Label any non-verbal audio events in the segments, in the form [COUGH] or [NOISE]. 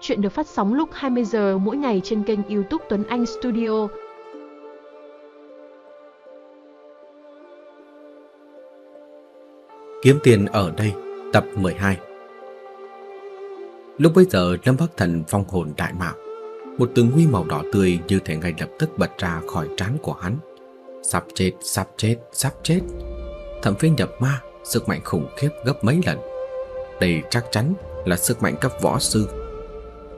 Chuyện được phát sóng lúc 20 giờ mỗi ngày trên kênh YouTube Tuấn Anh Studio. Kiếm tiền ở đây, tập 12 Lúc bấy giờ Lâm Bắc Thần phong hồn đại mạo. Một từng huy màu đỏ tươi như thể ngay lập tức bật ra khỏi trán của hắn. Sắp chết, sắp chết, sắp chết. Thẩm phi nhập ma, sức mạnh khủng khiếp gấp mấy lần. Đây chắc chắn là sức mạnh cấp võ sư.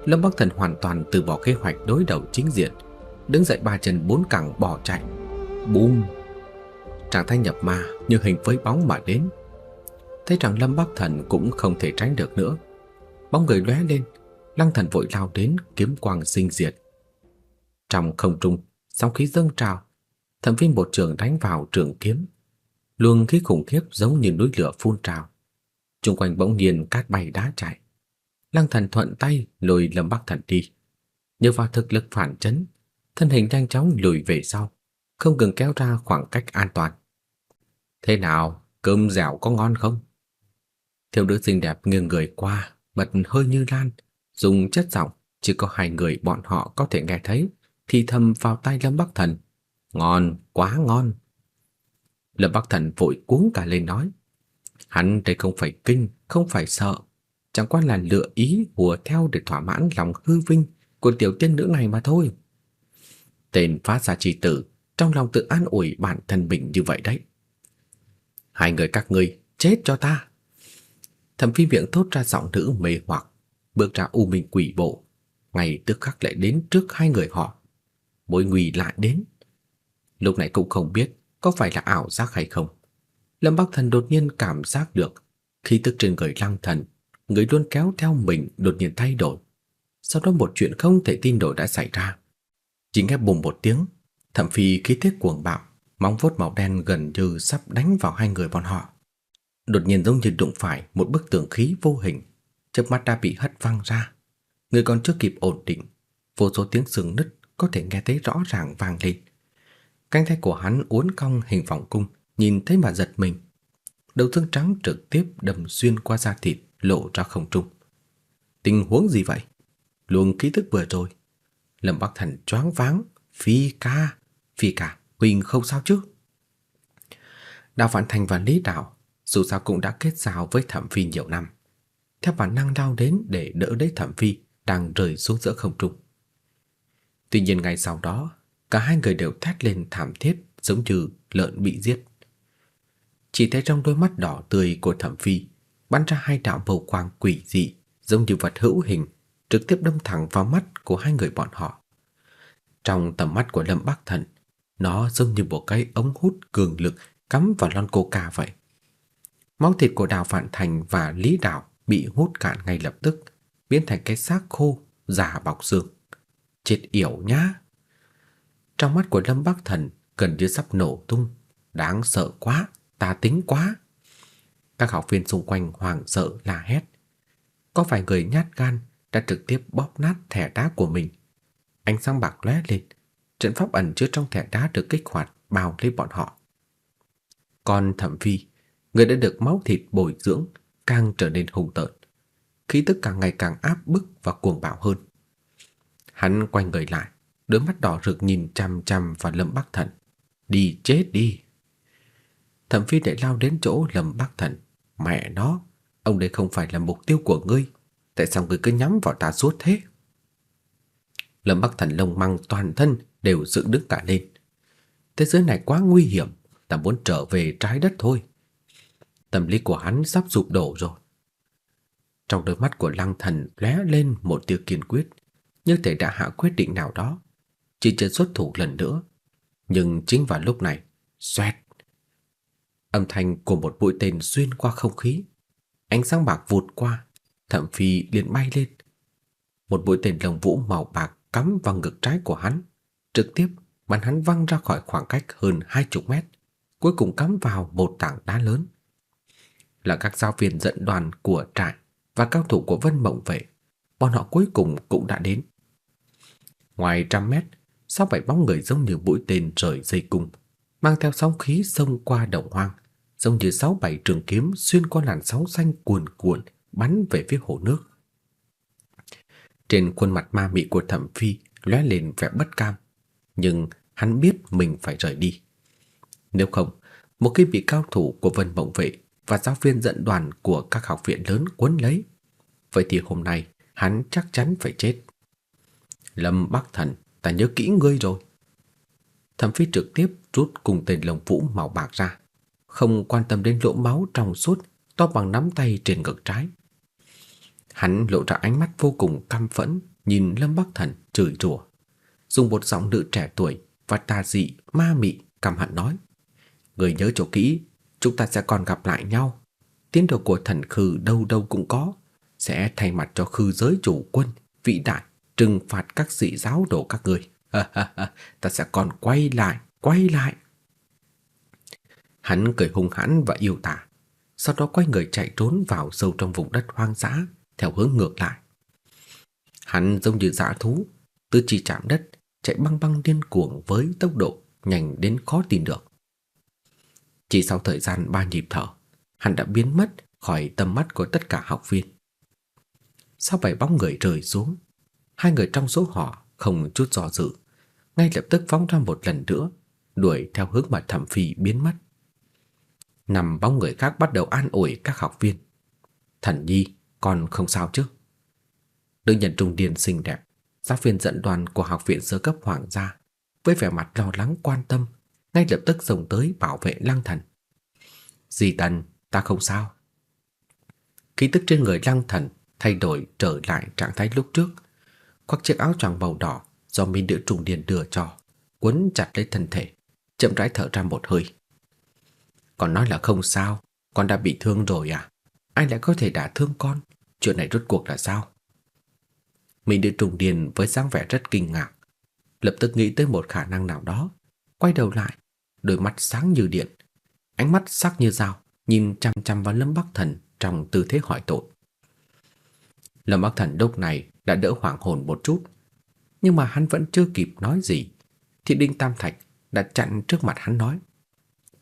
Lâm Bắc Thần hoàn toàn từ bỏ kế hoạch đối đầu chính diện, Đứng dậy ba chân bốn cẳng bỏ chạy. Bùm! Trạng thái nhập ma như hình với bóng mà đến. Thấy rằng Lâm Bắc Thần cũng không thể tránh được nữa. Bóng người lóe lên, Lăng thần vội lao đến kiếm quang sinh diệt. Trong không trung, Sóng khí dâng trào Thẩm viên một trường đánh vào trường kiếm. Luồng khí khủng khiếp giống như núi lửa phun trào. Trung quanh bỗng nhiên cát bay đá chạy. Lăng thần thuận tay lùi Lâm Bắc Thần đi Nhờ vào thực lực phản chấn Thân hình nhanh chóng lùi về sau Không ngừng kéo ra khoảng cách an toàn Thế nào, cơm dẻo có ngon không? Thiếu nữ xinh đẹp nghiêng người qua, bật hơi như lan, dùng chất giọng chỉ có hai người bọn họ có thể nghe thấy, thì thầm vào tai Lâm Bắc Thần. Ngon, quá ngon. Lâm Bắc Thần vội cuống cả lên nói. Hắn đây không phải kinh, không phải sợ. Chẳng qua là lựa ý hùa theo để thỏa mãn lòng hư vinh của tiểu tiên nữ này mà thôi. Tên phát ra chi tử, trong lòng tự an ủi bản thân mình như vậy đấy. Hai người các ngươi chết cho ta. Thẩm phi miệng thốt ra giọng nữ mê hoặc, bước ra u minh quỷ bộ, ngay tức khắc lại đến trước hai người họ. Mối nguy lại đến. Lúc này cũng không biết có phải là ảo giác hay không. Lâm Bắc Thần đột nhiên cảm giác được khi tức trên người Lăng Thần, người luôn kéo theo mình đột nhiên thay đổi. Sau đó một chuyện không thể tin nổi đã xảy ra. Chỉ nghe bùng một tiếng, thậm phi khí thế cuồng bạo, móng vuốt màu đen gần như sắp đánh vào hai người bọn họ đột nhiên giống như đụng phải một bức tường khí vô hình, chớp mắt đã bị hất văng ra. Người còn chưa kịp ổn định, vô số tiếng sừng nứt có thể nghe thấy rõ ràng vang lên. Cánh tay của hắn uốn cong hình vòng cung, nhìn thấy mà giật mình. Đầu thương trắng trực tiếp đâm xuyên qua da thịt, lộ ra không trung. Tình huống gì vậy? Luồng ký thức vừa rồi. Lâm Bắc Thần choáng váng, phi ca, phi ca, Huỳnh không sao chứ? Đào Phản Thành và Lý Đạo dù sao cũng đã kết giao với Thẩm Phi nhiều năm. Theo bản năng lao đến để đỡ lấy Thẩm Phi đang rơi xuống giữa không trung. Tuy nhiên ngay sau đó, cả hai người đều thét lên thảm thiết giống như lợn bị giết. Chỉ thấy trong đôi mắt đỏ tươi của Thẩm Phi bắn ra hai đạo bầu quang quỷ dị giống như vật hữu hình trực tiếp đâm thẳng vào mắt của hai người bọn họ. Trong tầm mắt của Lâm Bắc Thần, nó giống như một cái ống hút cường lực cắm vào lon coca vậy. Máu thịt của Đào Phạn Thành và Lý Đào bị hút cạn ngay lập tức, biến thành cái xác khô, giả bọc xương. Chết yểu nhá! Trong mắt của Lâm Bắc Thần gần như sắp nổ tung. Đáng sợ quá, ta tính quá. Các học viên xung quanh hoảng sợ la hét. Có vài người nhát gan đã trực tiếp bóp nát thẻ đá của mình. Ánh sáng bạc lóe lên, trận pháp ẩn chứa trong thẻ đá được kích hoạt bao lấy bọn họ. Còn Thẩm Phi người đã được máu thịt bồi dưỡng càng trở nên hùng tợn, khí tức càng ngày càng áp bức và cuồng bạo hơn. Hắn quay người lại, đôi mắt đỏ rực nhìn chằm chằm vào Lâm Bắc Thần. Đi chết đi. Thẩm Phi lại lao đến chỗ Lâm Bắc Thần, mẹ nó, ông đây không phải là mục tiêu của ngươi, tại sao ngươi cứ nhắm vào ta suốt thế? Lâm Bắc Thần lông măng toàn thân đều dựng đứng cả lên. Thế giới này quá nguy hiểm, ta muốn trở về trái đất thôi tâm lý của hắn sắp sụp đổ rồi. Trong đôi mắt của Lăng Thần lóe lên một tia kiên quyết, như thể đã hạ quyết định nào đó, chỉ chờ xuất thủ lần nữa. Nhưng chính vào lúc này, xoẹt. Âm thanh của một mũi tên xuyên qua không khí, ánh sáng bạc vụt qua, thậm phi liền bay lên. Một mũi tên lồng vũ màu bạc cắm vào ngực trái của hắn, trực tiếp bắn hắn văng ra khỏi khoảng cách hơn hai chục mét, cuối cùng cắm vào một tảng đá lớn là các giáo viên dẫn đoàn của trại và cao thủ của Vân Mộng Vệ. Bọn họ cuối cùng cũng đã đến. Ngoài trăm mét, sau bảy bóng người giống như mũi tên rời dây cung, mang theo sóng khí xông qua động hoang, giống như sáu bảy trường kiếm xuyên qua làn sóng xanh cuồn cuộn bắn về phía hồ nước. Trên khuôn mặt ma mị của Thẩm Phi lóe lên vẻ bất cam, nhưng hắn biết mình phải rời đi. Nếu không, một khi bị cao thủ của Vân Mộng Vệ và giáo viên dẫn đoàn của các học viện lớn cuốn lấy, vậy thì hôm nay hắn chắc chắn phải chết. Lâm Bắc Thần, ta nhớ kỹ ngươi rồi. Thẩm Phi trực tiếp rút cùng tên lồng vũ màu bạc ra, không quan tâm đến lỗ máu trong suốt to bằng nắm tay trên ngực trái. Hắn lộ ra ánh mắt vô cùng căm phẫn, nhìn Lâm Bắc Thần chửi rủa, dùng một giọng nữ trẻ tuổi và tà dị ma mị căm hận nói: "Người nhớ chỗ kỹ, chúng ta sẽ còn gặp lại nhau. Tiến độ của thần khư đâu đâu cũng có, sẽ thay mặt cho khư giới chủ quân vĩ đại trừng phạt các dị giáo đồ các người. [LAUGHS] ta sẽ còn quay lại, quay lại." Hắn cười hung hãn và yêu tà, sau đó quay người chạy trốn vào sâu trong vùng đất hoang dã theo hướng ngược lại. Hắn giống như dã thú, tứ chi chạm đất, chạy băng băng điên cuồng với tốc độ nhanh đến khó tin được. Chỉ sau thời gian ba nhịp thở, hắn đã biến mất khỏi tầm mắt của tất cả học viên. Sau bảy bóng người rơi xuống, hai người trong số họ không chút do dự, ngay lập tức phóng ra một lần nữa, đuổi theo hướng mà Thẩm Phi biến mất. Nằm bóng người khác bắt đầu an ủi các học viên. Thần Nhi, còn không sao chứ? Nữ nhân trung điền xinh đẹp, giáo viên dẫn đoàn của học viện sơ cấp hoàng gia, với vẻ mặt lo lắng quan tâm, ngay lập tức xông tới bảo vệ Lăng Thần. "Di Tần, ta không sao." Khí tức trên người Lăng Thần thay đổi trở lại trạng thái lúc trước, khoác chiếc áo choàng màu đỏ do minh nữ trung niên đưa cho, quấn chặt lấy thân thể, chậm rãi thở ra một hơi. Còn nói là không sao, con đã bị thương rồi à? Ai lại có thể đả thương con? Chuyện này rốt cuộc là sao? Mỹ nữ trùng điền với dáng vẻ rất kinh ngạc, lập tức nghĩ tới một khả năng nào đó, quay đầu lại, đôi mắt sáng như điện, ánh mắt sắc như dao, nhìn chăm chăm vào Lâm Bắc Thần trong tư thế hỏi tội. Lâm Bắc Thần lúc này đã đỡ hoảng hồn một chút, nhưng mà hắn vẫn chưa kịp nói gì, thì Đinh Tam Thạch đã chặn trước mặt hắn nói: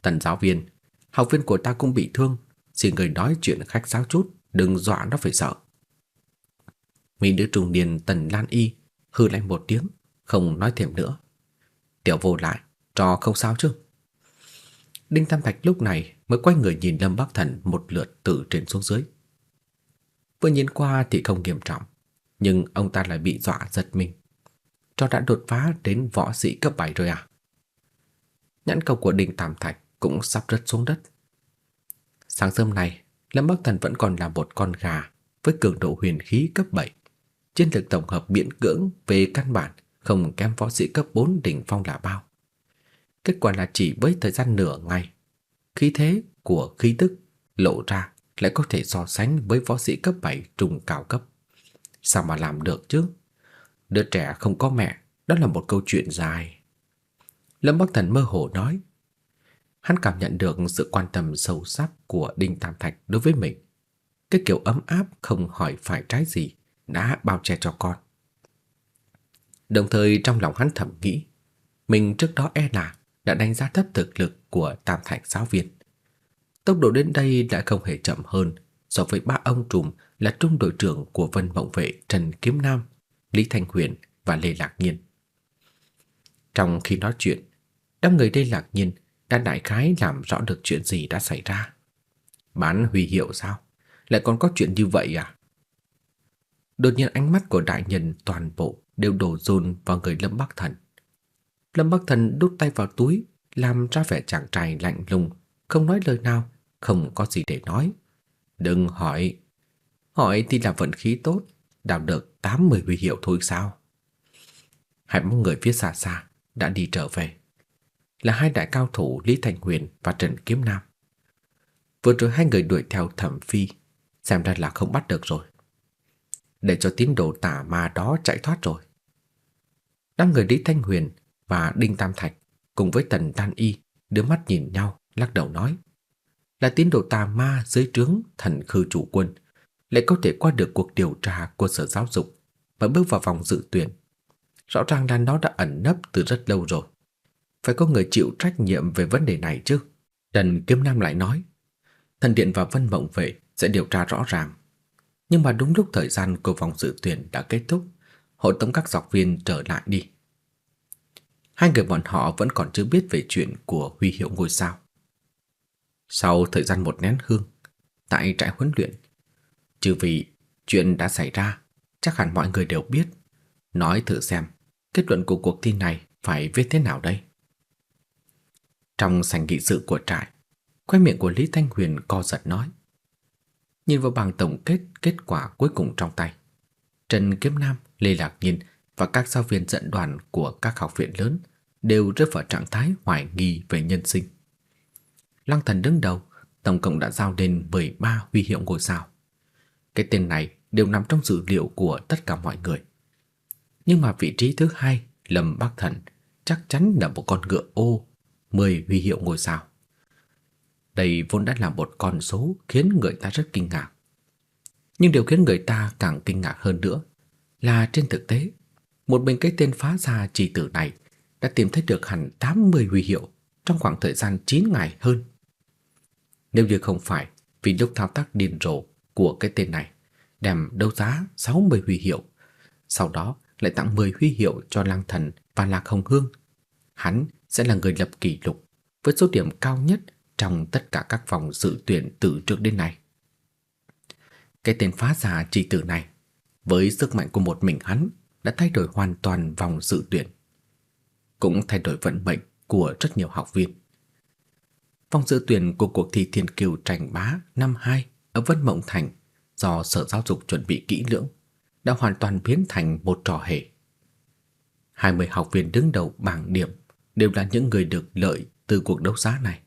"Tần giáo viên, học viên của ta cũng bị thương, xin người nói chuyện khách sáo chút, đừng dọa nó phải sợ." Mỹ nữ trung niên Tần Lan Y hừ lạnh một tiếng, không nói thêm nữa. Tiểu vô lại, trò không sao chứ? Đinh Tam Thạch lúc này mới quay người nhìn Lâm Bắc Thần một lượt từ trên xuống dưới. Vừa nhìn qua thì không nghiêm trọng, nhưng ông ta lại bị dọa giật mình. Cho đã đột phá đến võ sĩ cấp 7 rồi à? Nhãn cầu của Đinh Tam Thạch cũng sắp rớt xuống đất. Sáng sớm này, Lâm Bắc Thần vẫn còn là một con gà với cường độ huyền khí cấp 7 chiến lực tổng hợp miễn cưỡng về căn bản không kém võ sĩ cấp 4 đỉnh phong là bao. Kết quả là chỉ với thời gian nửa ngày, khí thế của khí tức lộ ra lại có thể so sánh với võ sĩ cấp 7 trung cao cấp. Sao mà làm được chứ? Đứa trẻ không có mẹ, đó là một câu chuyện dài. Lâm Bắc Thần mơ hồ nói. Hắn cảm nhận được sự quan tâm sâu sắc của Đinh Tam Thạch đối với mình. Cái kiểu ấm áp không hỏi phải trái gì đã bao che cho con. Đồng thời trong lòng hắn thầm nghĩ, mình trước đó e là đã đánh giá thấp thực lực của Tam Thạch giáo viên. Tốc độ đến đây lại không hề chậm hơn so với ba ông trùm là trung đội trưởng của Vân Mộng vệ Trần Kiếm Nam, Lý Thanh Huyền và Lê Lạc Nhiên. Trong khi nói chuyện, đám người Lê Lạc Nhiên đã đại khái làm rõ được chuyện gì đã xảy ra. Bán huy hiệu sao? Lại còn có chuyện như vậy à? Đột nhiên ánh mắt của đại nhân toàn bộ đều đổ dồn vào người Lâm Bắc Thần. Lâm Bắc Thần đút tay vào túi, làm ra vẻ chàng trai lạnh lùng, không nói lời nào, không có gì để nói. Đừng hỏi. Hỏi thì là vận khí tốt, đạt được 80 huy hiệu thôi sao? Hai bóng người phía xa xa đã đi trở về. Là hai đại cao thủ Lý Thành Huyền và Trần Kiếm Nam. Vừa rồi hai người đuổi theo Thẩm Phi, xem ra là không bắt được rồi để cho tín đồ tà ma đó chạy thoát rồi. năm người Lý Thanh Huyền và Đinh Tam Thạch cùng với Tần Tan Y đưa mắt nhìn nhau, lắc đầu nói: "Là tín đồ tà ma dưới trướng thần khư chủ quân, lại có thể qua được cuộc điều tra của Sở Giáo dục và bước vào vòng dự tuyển. Rõ ràng là nó đã ẩn nấp từ rất lâu rồi. Phải có người chịu trách nhiệm về vấn đề này chứ." Trần Kiếm Nam lại nói: "Thần điện và Vân Mộng vệ sẽ điều tra rõ ràng nhưng mà đúng lúc thời gian của vòng dự tuyển đã kết thúc, hội tống các học viên trở lại đi. Hai người bọn họ vẫn còn chưa biết về chuyện của huy hiệu ngôi sao. Sau thời gian một nén hương, tại trại huấn luyện, trừ vì chuyện đã xảy ra, chắc hẳn mọi người đều biết. Nói thử xem, kết luận của cuộc thi này phải viết thế nào đây? Trong sảnh nghị sự của trại, khóe miệng của Lý Thanh Huyền co giật nói. Nhìn vào bảng tổng kết kết quả cuối cùng trong tay, Trần Kiếm Nam, Lê Lạc Nhiên và các giáo viên dẫn đoàn của các học viện lớn đều rơi vào trạng thái hoài nghi về nhân sinh. Lăng Thần đứng đầu, tổng cộng đã giao đến 13 huy hiệu ngôi sao. Cái tên này đều nằm trong dữ liệu của tất cả mọi người. Nhưng mà vị trí thứ hai, Lâm Bắc Thần, chắc chắn là một con ngựa ô, 10 huy hiệu ngôi sao. Đây vốn đã là một con số khiến người ta rất kinh ngạc. Nhưng điều khiến người ta càng kinh ngạc hơn nữa là trên thực tế, một bên cái tên phá ra chỉ tử này đã tìm thấy được hẳn 80 huy hiệu trong khoảng thời gian 9 ngày hơn. Nếu như không phải vì lúc thao tác điên rồ của cái tên này đem đấu giá 60 huy hiệu, sau đó lại tặng 10 huy hiệu cho Lang Thần và Lạc Hồng Hương, hắn sẽ là người lập kỷ lục với số điểm cao nhất trong tất cả các vòng dự tuyển từ trước đến nay. Cái tên phá giả chỉ tử này, với sức mạnh của một mình hắn, đã thay đổi hoàn toàn vòng dự tuyển, cũng thay đổi vận mệnh của rất nhiều học viên. Vòng dự tuyển của cuộc thi Thiên Kiều Tranh Bá năm 2 ở Vân Mộng Thành do Sở Giáo dục chuẩn bị kỹ lưỡng đã hoàn toàn biến thành một trò hề. 20 học viên đứng đầu bảng điểm đều là những người được lợi từ cuộc đấu giá này.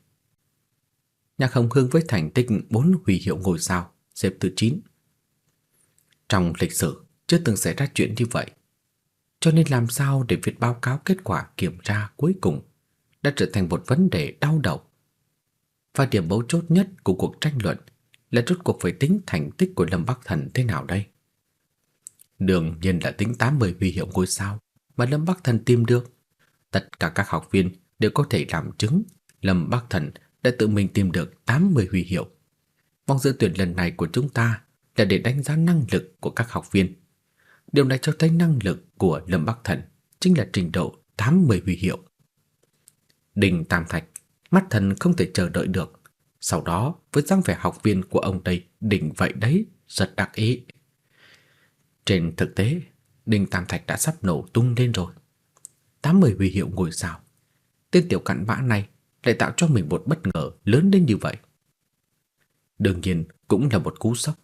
Nhạc Hồng Hương với thành tích 4 huy hiệu ngôi sao, xếp thứ 9. Trong lịch sử chưa từng xảy ra chuyện như vậy. Cho nên làm sao để viết báo cáo kết quả kiểm tra cuối cùng đã trở thành một vấn đề đau đầu. Và điểm mấu chốt nhất của cuộc tranh luận là rốt cuộc phải tính thành tích của Lâm Bắc Thần thế nào đây? Đương nhiên là tính 80 huy hiệu ngôi sao mà Lâm Bắc Thần tìm được. Tất cả các học viên đều có thể làm chứng Lâm Bắc Thần đã tự mình tìm được 80 huy hiệu. Vòng dự tuyển lần này của chúng ta là để đánh giá năng lực của các học viên. Điều này cho thấy năng lực của Lâm Bắc Thần chính là trình độ 80 huy hiệu. Đình Tam Thạch, mắt thần không thể chờ đợi được. Sau đó, với dáng vẻ học viên của ông đây đỉnh vậy đấy, rất đặc ý. Trên thực tế, Đinh Tam Thạch đã sắp nổ tung lên rồi. 80 huy hiệu ngôi sao. Tên tiểu cặn bã này lại tạo cho mình một bất ngờ lớn đến như vậy. Đương nhiên cũng là một cú sốc.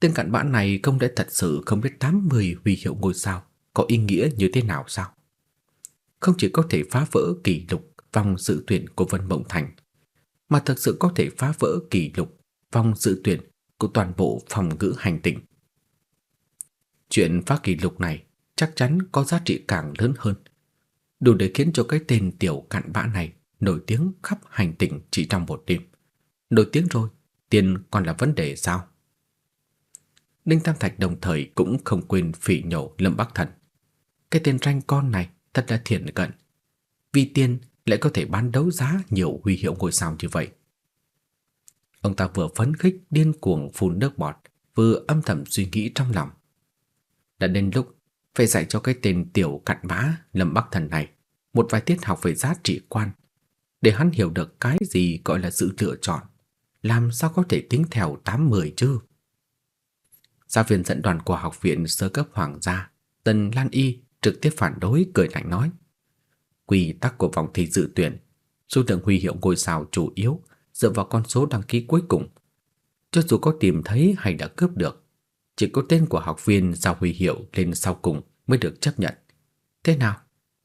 Tên cặn bã này không lẽ thật sự không biết 80 huy hiệu ngôi sao có ý nghĩa như thế nào sao? Không chỉ có thể phá vỡ kỷ lục vòng dự tuyển của Vân Mộng Thành, mà thực sự có thể phá vỡ kỷ lục vòng dự tuyển của toàn bộ phòng ngữ hành tinh. Chuyện phá kỷ lục này chắc chắn có giá trị càng lớn hơn, đủ để khiến cho cái tên tiểu cặn bã này nổi tiếng khắp hành tinh chỉ trong một đêm. Nổi tiếng rồi, tiền còn là vấn đề sao? Đinh Tam Thạch đồng thời cũng không quên phỉ nhổ Lâm Bắc Thần. Cái tên ranh con này thật là thiện cận. Vì tiền lại có thể bán đấu giá nhiều huy hiệu ngôi sao như vậy. Ông ta vừa phấn khích điên cuồng phun nước bọt, vừa âm thầm suy nghĩ trong lòng. Đã đến lúc phải dạy cho cái tên tiểu cặn bã Lâm Bắc Thần này một vài tiết học về giá trị quan để hắn hiểu được cái gì gọi là sự lựa chọn, làm sao có thể tính theo 8-10 chứ. Giáo viên dẫn đoàn của học viện sơ cấp hoàng gia, Tần Lan Y trực tiếp phản đối cười lạnh nói: "Quy tắc của vòng thi dự tuyển, số lượng huy hiệu ngôi sao chủ yếu dựa vào con số đăng ký cuối cùng. Cho dù có tìm thấy hay đã cướp được, chỉ có tên của học viên giao huy hiệu lên sau cùng mới được chấp nhận. Thế nào?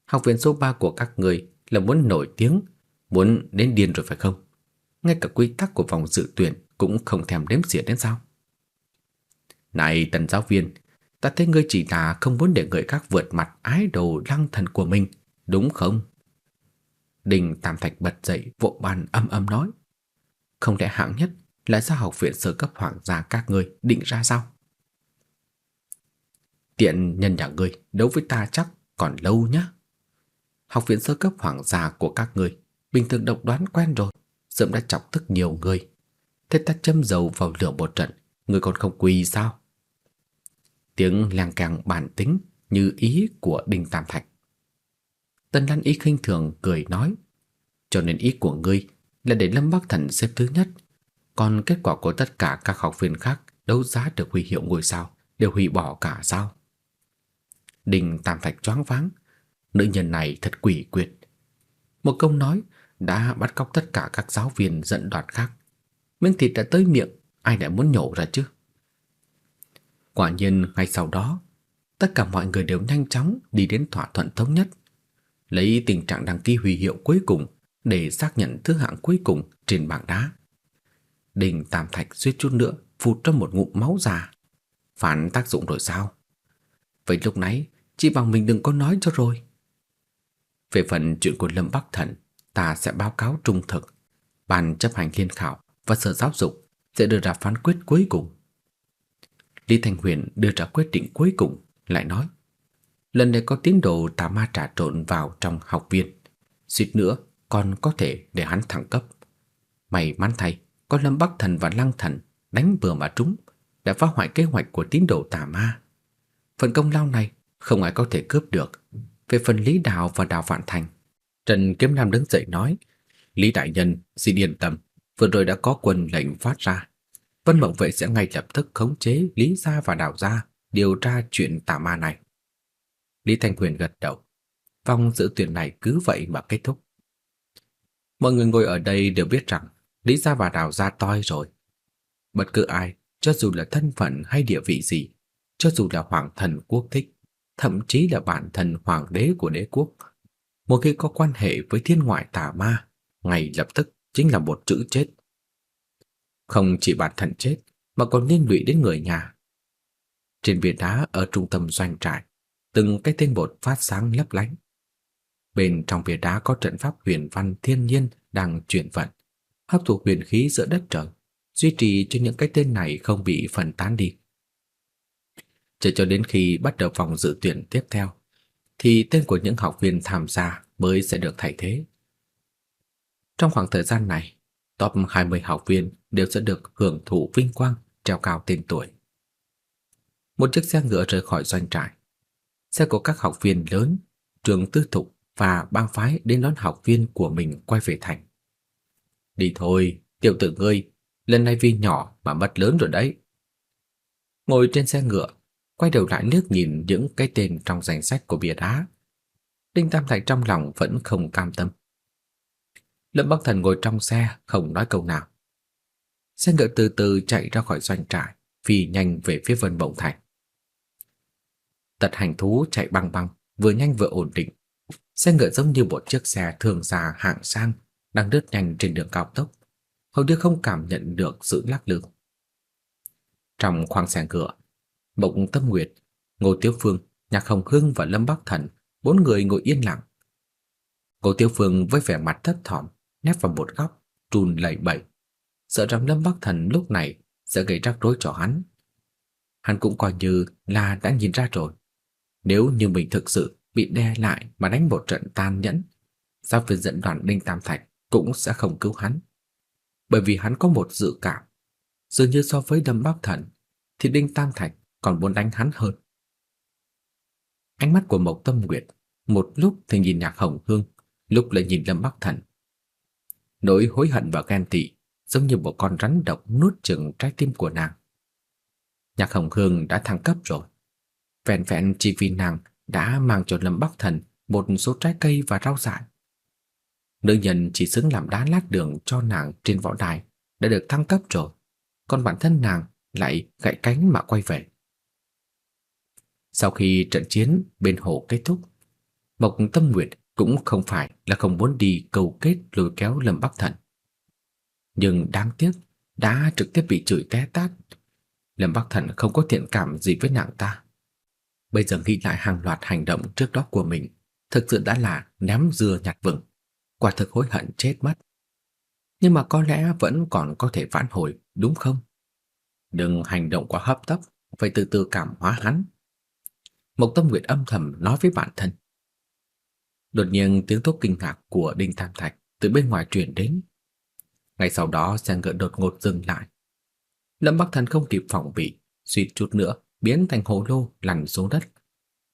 Học viên số 3 của các người là muốn nổi tiếng, muốn đến điên rồi phải không? Ngay cả quy tắc của vòng dự tuyển cũng không thèm đếm xỉa đến sao? Này tần giáo viên, ta thấy ngươi chỉ là không muốn để người khác vượt mặt ái đồ lăng thần của mình, đúng không? Đình Tam Thạch bật dậy vỗ bàn âm âm nói. Không lẽ hạng nhất là do học viện sơ cấp hoàng gia các ngươi định ra sao? Tiện nhân nhà ngươi đấu với ta chắc còn lâu nhá. Học viện sơ cấp hoàng gia của các ngươi bình thường độc đoán quen rồi, sớm đã chọc tức nhiều người. Thế ta châm dầu vào lửa một trận, ngươi còn không quỳ sao? tiếng leng càng bản tính như ý của Đinh Tam Thạch. Tần Lan Ý khinh thường cười nói, cho nên ý của ngươi là để Lâm Bắc Thần xếp thứ nhất, còn kết quả của tất cả các học viên khác đấu giá được huy hiệu ngôi sao đều hủy bỏ cả sao? đình Tam Thạch choáng váng, nữ nhân này thật quỷ quyệt. Một câu nói đã bắt cóc tất cả các giáo viên dẫn đoạt khác. Miếng thịt đã tới miệng, ai lại muốn nhổ ra chứ? Quả nhiên ngay sau đó, tất cả mọi người đều nhanh chóng đi đến thỏa thuận thống nhất, lấy tình trạng đăng ký huy hiệu cuối cùng để xác nhận thứ hạng cuối cùng trên bảng đá. Đình Tam Thạch suýt chút nữa phụt ra một ngụm máu già. Phản tác dụng rồi sao? Vậy lúc nãy, chỉ bằng mình đừng có nói cho rồi. Về phần chuyện của Lâm Bắc Thần, ta sẽ báo cáo trung thực. Ban chấp hành liên khảo và sở giáo dục sẽ đưa ra phán quyết cuối cùng. Lý Thành Huyền đưa ra quyết định cuối cùng, lại nói Lần này có tín đồ tà ma trà trộn vào trong học viên. Suýt nữa còn có thể để hắn thăng cấp. May mắn thay, Có Lâm Bắc Thần và Lăng Thần Đánh vừa mà trúng, Đã phá hoại kế hoạch của tín đồ tà ma. Phần công lao này không ai có thể cướp được. Về phần Lý Đào và Đào Vạn Thành, Trần Kiếm Nam đứng dậy nói, Lý Đại Nhân, xin yên tâm, Vừa rồi đã có quân lệnh phát ra. Vân Mộng Vệ sẽ ngay lập tức khống chế Lý Gia và Đào Gia điều tra chuyện tà ma này. Lý Thanh Quyền gật đầu. Vòng dự tuyển này cứ vậy mà kết thúc. Mọi người ngồi ở đây đều biết rằng Lý Gia và Đào Gia toi rồi. Bất cứ ai, cho dù là thân phận hay địa vị gì, cho dù là hoàng thần quốc thích, thậm chí là bản thân hoàng đế của đế quốc, một khi có quan hệ với thiên ngoại tà ma, ngay lập tức chính là một chữ chết. Không chỉ bản thân chết, mà còn liên lụy đến người nhà. Trên bia đá ở trung tâm doanh trại, từng cái tên bột phát sáng lấp lánh. Bên trong bia đá có trận pháp huyền văn thiên nhiên đang chuyển vận, hấp thụ huyền khí giữa đất trời, duy trì cho những cái tên này không bị phân tán đi. Chờ cho đến khi bắt đầu vòng dự tuyển tiếp theo, thì tên của những học viên tham gia mới sẽ được thay thế. Trong khoảng thời gian này, top 20 học viên đều sẽ được hưởng thụ vinh quang treo cao tên tuổi. Một chiếc xe ngựa rời khỏi doanh trại. Xe của các học viên lớn, trường tư thục và bang phái đến đón học viên của mình quay về thành. Đi thôi, tiểu tử ngươi, lần này vì nhỏ mà mất lớn rồi đấy. Ngồi trên xe ngựa, quay đầu lại liếc nhìn những cái tên trong danh sách của bia đá. Đinh Tam Thạch trong lòng vẫn không cam tâm. Lâm Bắc Thần ngồi trong xe không nói câu nào. Xe ngựa từ từ chạy ra khỏi doanh trại, phi nhanh về phía Vân Bổng Thành. Tật hành thú chạy băng băng, vừa nhanh vừa ổn định. Xe ngựa giống như một chiếc xe thường già hạng sang đang lướt nhanh trên đường cao tốc, hầu như không cảm nhận được sự lắc lư. Trong khoang xe ngựa, Mộc Tâm Nguyệt, Ngô Tiêu Phương, Nhạc Hồng Hương và Lâm Bắc Thần bốn người ngồi yên lặng. Ngô Tiêu Phương với vẻ mặt thất thỏm nép vào một góc, trùn lẩy bẩy, sợ rằng Lâm Bắc Thần lúc này sẽ gây rắc rối cho hắn. Hắn cũng coi như là đã nhìn ra rồi. Nếu như mình thực sự bị đe lại mà đánh một trận tan nhẫn, giáo viên dẫn đoàn Đinh Tam Thạch cũng sẽ không cứu hắn. Bởi vì hắn có một dự cảm, dường như so với Đâm Bắc Thần, thì Đinh Tam Thạch còn muốn đánh hắn hơn. Ánh mắt của Mộc Tâm Nguyệt một lúc thì nhìn Nhạc Hồng Hương, lúc lại nhìn Lâm Bắc Thần. Nỗi hối hận và ghen tị giống như một con rắn độc nuốt chửng trái tim của nàng. Nhạc Hồng Hương đã thăng cấp rồi. Vẹn vẹn chỉ vì nàng đã mang cho Lâm Bắc Thần một số trái cây và rau dại. Nữ nhân chỉ xứng làm đá lát đường cho nàng trên võ đài đã được thăng cấp rồi, còn bản thân nàng lại gãy cánh mà quay về. Sau khi trận chiến bên hồ kết thúc, Mộc Tâm Nguyệt cũng không phải là không muốn đi cầu kết lôi kéo Lâm Bắc Thần. Nhưng đáng tiếc đã trực tiếp bị chửi té tát. Lâm Bắc Thần không có thiện cảm gì với nàng ta. Bây giờ nghĩ lại hàng loạt hành động trước đó của mình, thực sự đã là ném dưa nhặt vừng, quả thực hối hận chết mất. Nhưng mà có lẽ vẫn còn có thể vãn hồi, đúng không? Đừng hành động quá hấp tấp, phải từ từ cảm hóa hắn. Mộc Tâm Nguyệt âm thầm nói với bản thân. Đột nhiên tiếng thốt kinh ngạc của Đinh Tam Thạch từ bên ngoài truyền đến. Ngay sau đó xe ngựa đột ngột dừng lại. Lâm Bắc Thần không kịp phòng bị, suýt chút nữa biến thành hồ lô lăn xuống đất.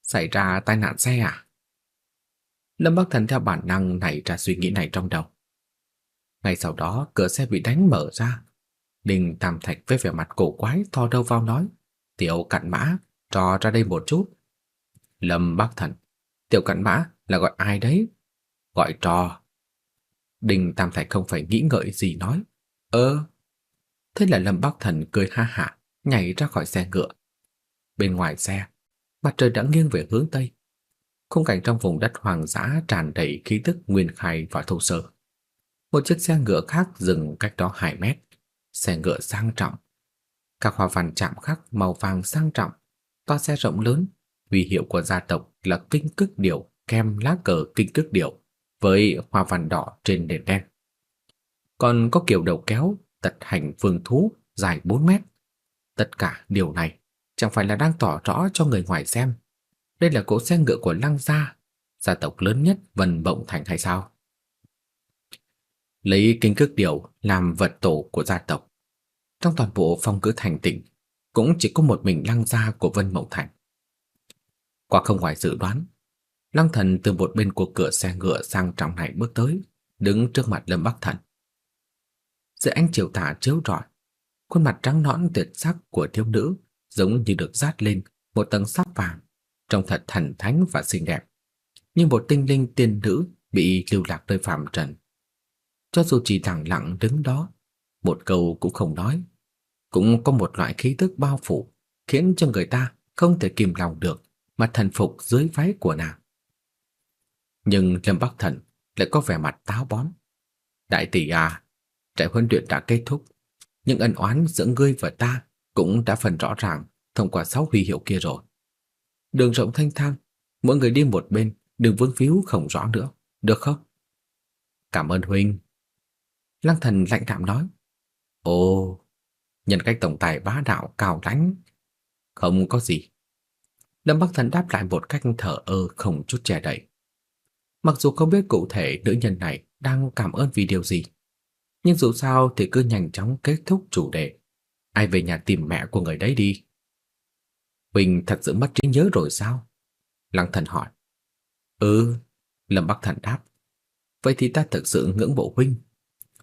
Xảy ra tai nạn xe à? Lâm Bắc Thần theo bản năng nảy ra suy nghĩ này trong đầu. Ngay sau đó, cửa xe bị đánh mở ra. đình Tam Thạch với vẻ mặt cổ quái thò đầu vào nói: "Tiểu Cặn Mã, trò ra đây một chút." Lâm Bắc Thần, "Tiểu Cặn Mã là gọi ai đấy?" "Gọi trò." đình Tam Thạch không phải nghĩ ngợi gì nói: "Ơ." Thế là Lâm Bắc Thần cười ha hả, nhảy ra khỏi xe ngựa. Bên ngoài xe, mặt trời đã nghiêng về hướng tây. Khung cảnh trong vùng đất hoang dã tràn đầy khí tức nguyên khai và thô sơ. Một chiếc xe ngựa khác dừng cách đó 2 mét. Xe ngựa sang trọng. Các hoa văn chạm khắc màu vàng sang trọng. Toa xe rộng lớn. Huy hiệu của gia tộc là kinh cước điểu kèm lá cờ kinh cước điểu với hoa văn đỏ trên nền đen. Còn có kiểu đầu kéo tật hành phương thú dài 4 mét. Tất cả điều này chẳng phải là đang tỏ rõ cho người ngoài xem. Đây là cỗ xe ngựa của Lăng gia, gia tộc lớn nhất Vân Bộng Thành hay sao? Lấy kinh cước điểu làm vật tổ của gia tộc. Trong toàn bộ phong cứ thành tỉnh, cũng chỉ có một mình Lăng gia của Vân Mộng Thành. Qua không ngoài dự đoán, Lăng Thần từ một bên của cửa xe ngựa sang trọng này bước tới, đứng trước mặt Lâm Bắc Thần. Dưới ánh chiều tà chiếu rọi, khuôn mặt trắng nõn tuyệt sắc của thiếu nữ giống như được dát lên một tầng sáp vàng, trông thật thần thánh và xinh đẹp, như một tinh linh tiên nữ bị lưu lạc nơi phàm trần. Cho dù chỉ lặng lặng đứng đó, một câu cũng không nói, cũng có một loại khí tức bao phủ, khiến cho người ta không thể kìm lòng được mà thần phục dưới váy của nàng. Nhưng Lâm Bắc Thần lại có vẻ mặt táo bón. Đại tỷ à, trại huấn luyện đã kết thúc, nhưng ân oán giữa ngươi và ta cũng đã phần rõ ràng thông qua sáu huy hiệu kia rồi. Đường rộng thanh thang, mỗi người đi một bên, đừng vướng víu không rõ nữa, được không? Cảm ơn huynh. Lăng thần lạnh cảm nói. Ồ, nhân cách tổng tài bá đạo cao lãnh. Không có gì. Lâm Bắc Thần đáp lại một cách thở ơ không chút che đậy. Mặc dù không biết cụ thể nữ nhân này đang cảm ơn vì điều gì, nhưng dù sao thì cứ nhanh chóng kết thúc chủ đề. Ai về nhà tìm mẹ của người đấy đi. Huỳnh thật sự mất trí nhớ rồi sao? Lăng thần hỏi. Ừ, Lâm Bắc Thần đáp. Vậy thì ta thực sự ngưỡng mộ Huynh.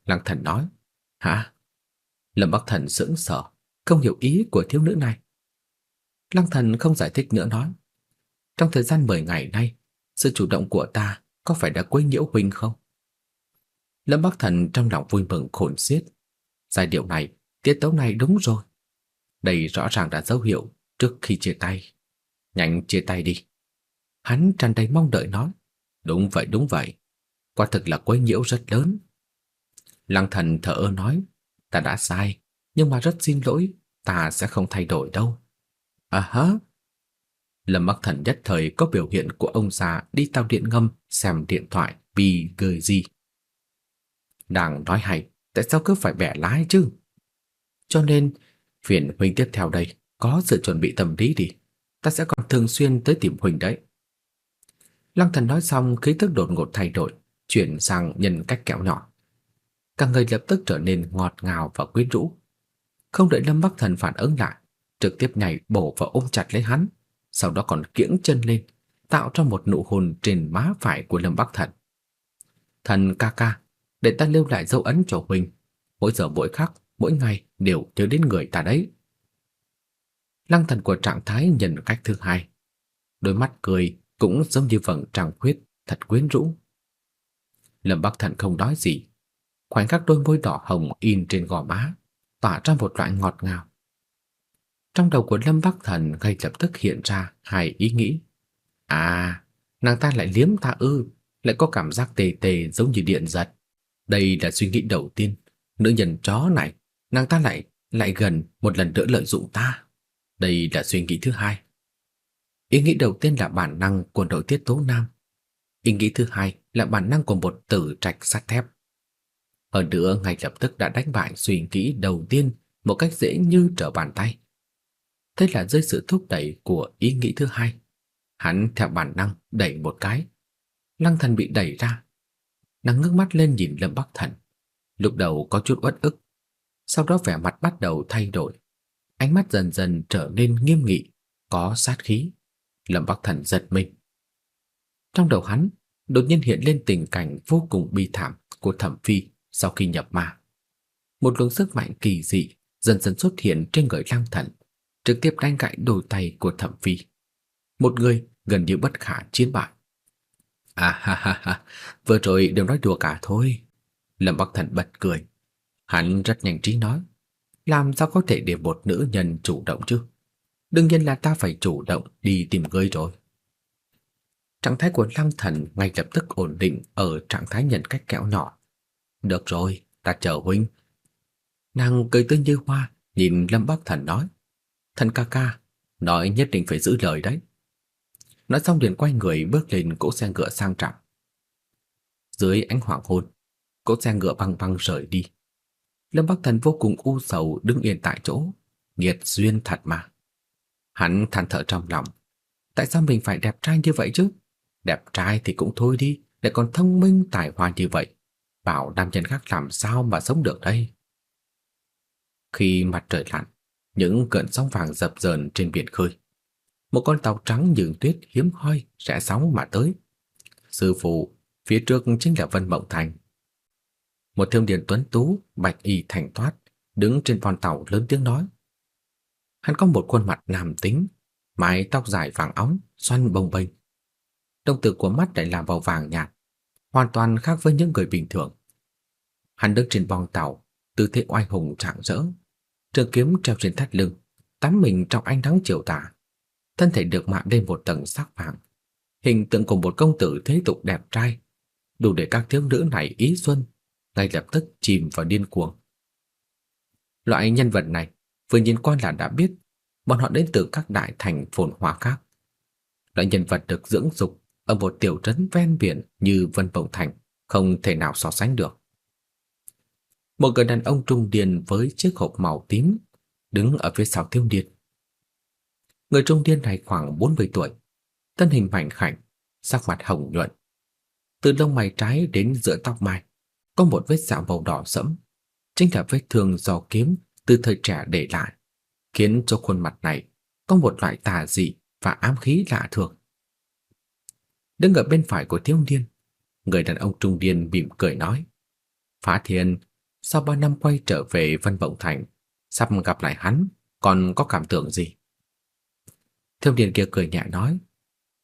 Lăng thần nói. Hả? Lâm Bắc Thần sững sờ, không hiểu ý của thiếu nữ này. Lăng thần không giải thích nữa nói. Trong thời gian 10 ngày nay, sự chủ động của ta có phải đã quấy nhiễu Huynh không? Lâm Bắc Thần trong lòng vui mừng khôn xiết. Giai điệu này, tiết tấu này đúng rồi. Đây rõ ràng là dấu hiệu trước khi chia tay. Nhanh chia tay đi. Hắn tràn đầy mong đợi nói. Đúng vậy, đúng vậy. Quả thực là quấy nhiễu rất lớn. Lăng thần thở ơ nói. Ta đã sai, nhưng mà rất xin lỗi, ta sẽ không thay đổi đâu. À hả? Lâm Bắc Thần nhất thời có biểu hiện của ông già đi tàu điện ngâm xem điện thoại vì gửi gì. Đang nói hay, tại sao cứ phải bẻ lái chứ? Cho nên, phiền huynh tiếp theo đây có sự chuẩn bị tâm lý đi, ta sẽ còn thường xuyên tới tìm huynh đấy. Lăng Thần nói xong, khí tức đột ngột thay đổi, chuyển sang nhân cách kẹo nhỏ. Cả người lập tức trở nên ngọt ngào và quyến rũ. Không đợi Lâm Bắc Thần phản ứng lại, trực tiếp nhảy bổ vào ôm chặt lấy hắn, sau đó còn kiễng chân lên, tạo ra một nụ hôn trên má phải của Lâm Bắc Thần. "Thần ca ca, để ta lưu lại dấu ấn cho huynh, mỗi giờ mỗi khắc, mỗi ngày đều nhớ đến người ta đấy." Lăng thần của trạng thái nhận cách thứ hai. Đôi mắt cười cũng giống như vầng trăng khuyết, thật quyến rũ. Lâm Bắc Thần không nói gì. Khoảnh khắc đôi môi đỏ hồng in trên gò má, tỏa ra một loại ngọt ngào. Trong đầu của Lâm Bắc Thần ngay lập tức hiện ra hai ý nghĩ. À, nàng ta lại liếm ta ư, lại có cảm giác tê tê giống như điện giật. Đây là suy nghĩ đầu tiên, nữ nhân chó này, nàng ta lại lại gần một lần nữa lợi dụng ta. Đây là suy nghĩ thứ hai. Ý nghĩ đầu tiên là bản năng của nội tiết tố nam. Ý nghĩ thứ hai là bản năng của một tử trạch sắt thép. Hơn nữa ngay lập tức đã đánh bại suy nghĩ đầu tiên một cách dễ như trở bàn tay. Thế là dưới sự thúc đẩy của ý nghĩ thứ hai, hắn theo bản năng đẩy một cái. Lăng Thần bị đẩy ra. Nàng ngước mắt lên nhìn Lâm Bắc Thần. Lúc đầu có chút uất ức, sau đó vẻ mặt bắt đầu thay đổi, ánh mắt dần dần trở nên nghiêm nghị, có sát khí. Lâm Bắc Thần giật mình. Trong đầu hắn đột nhiên hiện lên tình cảnh vô cùng bi thảm của Thẩm Phi sau khi nhập ma. Một luồng sức mạnh kỳ dị dần dần xuất hiện trên người Lăng Thần, trực tiếp đánh gãy đôi tay của Thẩm Phi. Một người gần như bất khả chiến bại. À ha ha ha, vừa rồi đều nói đùa cả thôi. Lâm Bắc Thần bật cười. Hắn rất nhanh trí nói, làm sao có thể để một nữ nhân chủ động chứ? Đương nhiên là ta phải chủ động đi tìm ngươi rồi. Trạng thái của Lăng Thần ngay lập tức ổn định ở trạng thái nhận cách kẹo nhỏ. Được rồi, ta chờ huynh. Nàng cười tươi như hoa, nhìn Lâm Bắc Thần nói. Thần ca ca, nói nhất định phải giữ lời đấy. Nói xong liền quay người bước lên cỗ xe ngựa sang trọng. Dưới ánh hoàng hôn, cỗ xe ngựa băng băng rời đi. Lâm Bắc Thần vô cùng u sầu đứng yên tại chỗ, nghiệt duyên thật mà. Hắn than thở trong lòng, tại sao mình phải đẹp trai như vậy chứ? Đẹp trai thì cũng thôi đi, lại còn thông minh tài hoa như vậy, bảo nam nhân khác làm sao mà sống được đây? Khi mặt trời lặn, những cơn sóng vàng dập dờn trên biển khơi. Một con tàu trắng nhường tuyết hiếm hoi sẽ sóng mà tới. Sư phụ, phía trước chính là Vân Mộng Thành. Một thương điền tuấn tú, bạch y thành thoát, đứng trên con tàu lớn tiếng nói. Hắn có một khuôn mặt nam tính, mái tóc dài vàng óng, xoăn bồng bềnh. Đồng tử của mắt lại là màu vàng nhạt, hoàn toàn khác với những người bình thường. Hắn đứng trên bong tàu, tư thế oai hùng trạng rỡ, trường kiếm treo trên thắt lưng, tắm mình trong ánh nắng chiều tà. Thân thể được mạ lên một tầng sắc vàng, hình tượng của một công tử thế tục đẹp trai, đủ để các thiếu nữ này ý xuân, ngay lập tức chìm vào điên cuồng. Loại nhân vật này, vừa nhìn qua là đã biết, bọn họ đến từ các đại thành phồn hoa khác. Loại nhân vật được dưỡng dục ở một tiểu trấn ven biển như Vân Bồng Thành không thể nào so sánh được. Một người đàn ông trung niên với chiếc hộp màu tím đứng ở phía sau Thiêu Điệt. Người trung niên này khoảng 40 tuổi, thân hình mảnh khảnh, sắc mặt hồng nhuận. Từ lông mày trái đến giữa tóc mai có một vết sẹo màu đỏ sẫm, chính là vết thương do kiếm từ thời trẻ để lại, khiến cho khuôn mặt này có một loại tà dị và ám khí lạ thường. Đứng ở bên phải của thiếu niên, người đàn ông trung niên mỉm cười nói: "Phá Thiên, sau ba năm quay trở về Vân Vọng Thành, sắp gặp lại hắn, còn có cảm tưởng gì?" Thiếu niên kia cười nhẹ nói: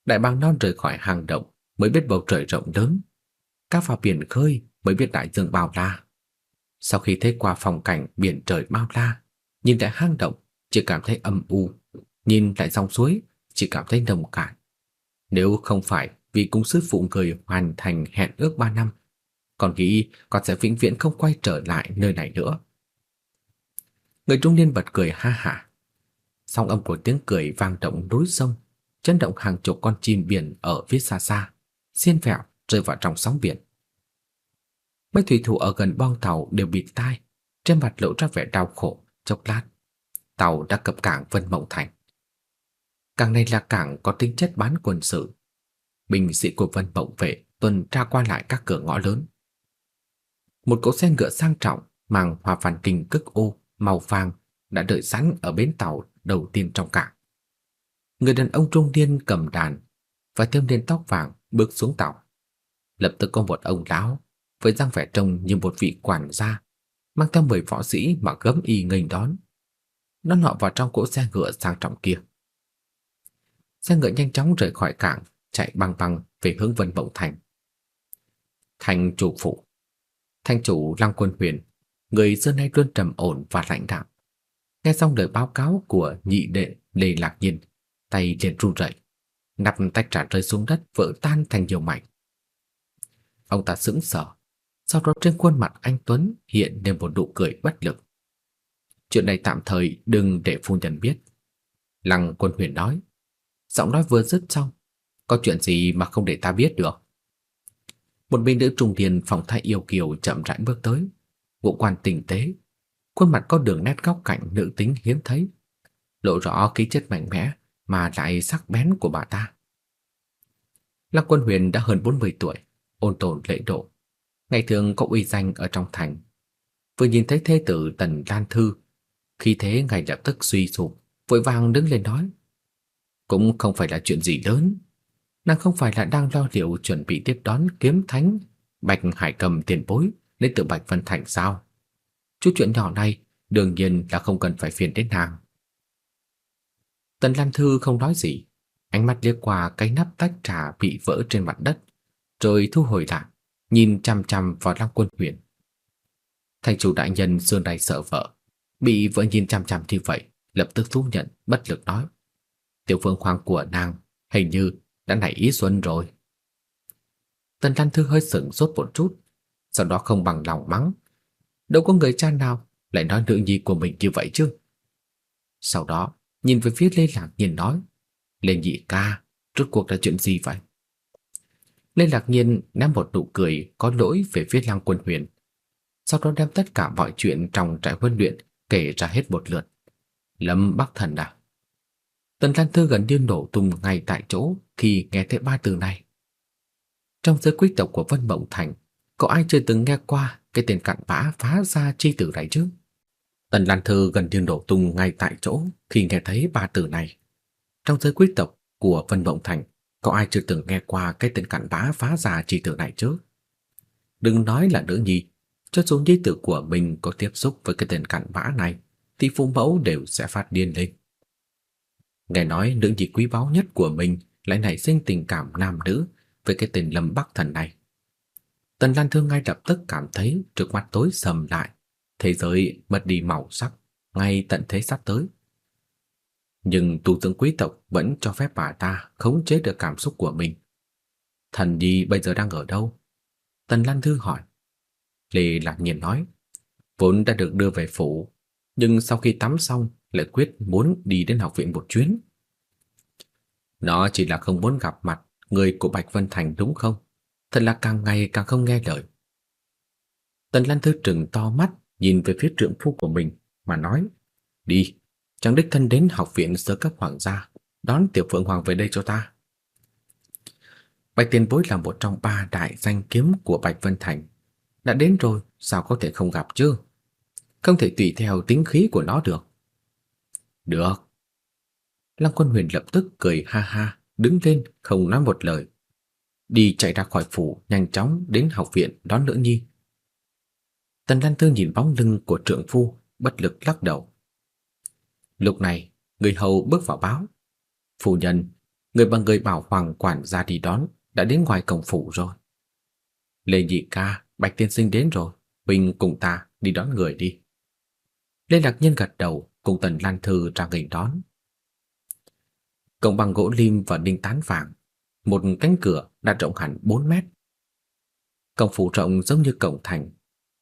"Đại bàng non rời khỏi hang động mới biết bầu trời rộng lớn, các vào biển khơi mới biết đại dương bao la. Sau khi thấy qua phong cảnh biển trời bao la, nhìn lại hang động chỉ cảm thấy âm u, nhìn lại dòng suối chỉ cảm thấy đồng cảm. Nếu không phải vì cung sư phụ người hoàn thành hẹn ước 3 năm, còn nghĩ con sẽ vĩnh viễn không quay trở lại nơi này nữa. Người trung niên bật cười ha hả. Song âm của tiếng cười vang động núi sông, chấn động hàng chục con chim biển ở phía xa xa, xiên vẹo rơi vào trong sóng biển. Mấy thủy thủ ở gần bong tàu đều bịt tai, trên mặt lộ ra vẻ đau khổ, chốc lát. Tàu đã cập cảng Vân Mộng Thành. Cảng này là cảng có tính chất bán quân sự. Binh sĩ của Vân Mộng vệ tuần tra qua lại các cửa ngõ lớn. Một cỗ xe ngựa sang trọng mang hoa văn kinh cức ô màu vàng đã đợi sẵn ở bến tàu đầu tiên trong cảng. Người đàn ông trung niên cầm đàn và thêm niên tóc vàng bước xuống tàu. Lập tức có một ông lão với dáng vẻ trông như một vị quản gia, mang theo mười võ sĩ mà gấm y nghênh đón. Nó họ vào trong cỗ xe ngựa sang trọng kia. Xe ngựa nhanh chóng rời khỏi cảng, chạy băng băng về hướng Vân Mộng Thành. Thành chủ phụ, thành chủ Lăng Quân Huyền, người xưa nay luôn trầm ổn và lãnh đạm. Nghe xong lời báo cáo của nhị đệ Lê Lạc Nhiên, tay liền run rẩy, nắp tách trà rơi xuống đất vỡ tan thành nhiều mảnh. Ông ta sững sờ, sau đó trên khuôn mặt anh Tuấn hiện lên một nụ cười bất lực. Chuyện này tạm thời đừng để phu nhân biết. Lăng Quân Huyền nói. Giọng nói vừa dứt xong, có chuyện gì mà không để ta biết được? Một bên nữ trung niên phòng thái yêu kiều chậm rãi bước tới, ngũ quan tinh tế, khuôn mặt có đường nét góc cạnh nữ tính hiếm thấy, lộ rõ khí chất mạnh mẽ mà lại sắc bén của bà ta. Lăng Quân Huyền đã hơn 40 tuổi, ôn tồn lễ độ, ngày thường có uy danh ở trong thành. Vừa nhìn thấy thế tử Tần Lan Thư, khi thế ngay lập tức suy sụp, vội vàng đứng lên nói: "Cũng không phải là chuyện gì lớn, nàng không phải là đang lo liệu chuẩn bị tiếp đón kiếm thánh Bạch Hải Cầm tiền bối đến từ Bạch Vân Thành sao? Chút chuyện nhỏ này đương nhiên là không cần phải phiền đến nàng." Tần Lan Thư không nói gì, ánh mắt liếc qua cái nắp tách trà bị vỡ trên mặt đất, rồi thu hồi lại, nhìn chằm chằm vào Lăng Quân Huyền. Thành chủ đại nhân xưa nay sợ vợ, bị vợ nhìn chằm chằm như vậy, lập tức thú nhận, bất lực nói: "Tiểu Phương khoang của nàng hình như đã nảy ý xuân rồi." Tần Lan Thư hơi sững sốt một chút, sau đó không bằng lòng mắng: "Đâu có người cha nào lại nói nữ nhi của mình như vậy chứ?" Sau đó, nhìn về phía Lê Lạc nhìn nói: "Lê Nhị ca, rốt cuộc là chuyện gì vậy?" Lê Lạc Nhiên ném một nụ cười có lỗi về phía Lăng Quân Huyền, sau đó đem tất cả mọi chuyện trong trại huấn luyện kể ra hết một lượt. Lâm Bắc Thần à? Tần Lan Thư gần như nổ tung ngay tại chỗ khi nghe thấy ba từ này. Trong giới quý tộc của Vân Mộng Thành, có ai chưa từng nghe qua cái tên cặn bã phá ra chi tử này chứ? Tần Lan Thư gần như nổ tung ngay tại chỗ khi nghe thấy ba từ này. Trong giới quý tộc của Vân Mộng Thành, có ai chưa từng nghe qua cái tên cặn bã phá già trì tử này chứ? Đừng nói là nữ nhi, cho dù nhi tử của mình có tiếp xúc với cái tên cặn bã này, thì phụ mẫu đều sẽ phát điên lên. Nghe nói nữ nhi quý báu nhất của mình lại nảy sinh tình cảm nam nữ với cái tên Lâm Bắc Thần này. Tần Lan Thương ngay lập tức cảm thấy trước mắt tối sầm lại, thế giới mất đi màu sắc, ngay tận thế sắp tới. Nhưng tu dưỡng quý tộc vẫn cho phép bà ta khống chế được cảm xúc của mình. Thần nhi bây giờ đang ở đâu? Tần Lan Thư hỏi. Lê Lạc Nhiên nói, vốn đã được đưa về phủ, nhưng sau khi tắm xong lại quyết muốn đi đến học viện một chuyến. Nó chỉ là không muốn gặp mặt người của Bạch Vân Thành đúng không? Thật là càng ngày càng không nghe lời. Tần Lan Thư trừng to mắt nhìn về phía trượng phu của mình mà nói, đi, chẳng đích thân đến học viện sơ cấp hoàng gia, đón tiểu phượng hoàng về đây cho ta. Bạch Tiền Bối là một trong ba đại danh kiếm của Bạch Vân Thành, đã đến rồi, sao có thể không gặp chứ? Không thể tùy theo tính khí của nó được. Được. Lăng Quân Huyền lập tức cười ha ha, đứng lên không nói một lời. Đi chạy ra khỏi phủ, nhanh chóng đến học viện đón nữ nhi. Tần Lan Tư nhìn bóng lưng của trượng phu, bất lực lắc đầu. Lúc này, người hầu bước vào báo. Phu nhân, người bằng người bảo hoàng quản gia đi đón, đã đến ngoài cổng phủ rồi. Lê Nhị Ca Bạch tiên sinh đến rồi, huynh cùng ta đi đón người đi. Lê Lạc Nhân gật đầu, cùng Tần Lan Thư ra nghênh đón. Cổng bằng gỗ lim và đinh tán vàng, một cánh cửa đã rộng hẳn 4 mét. Cổng phủ rộng giống như cổng thành,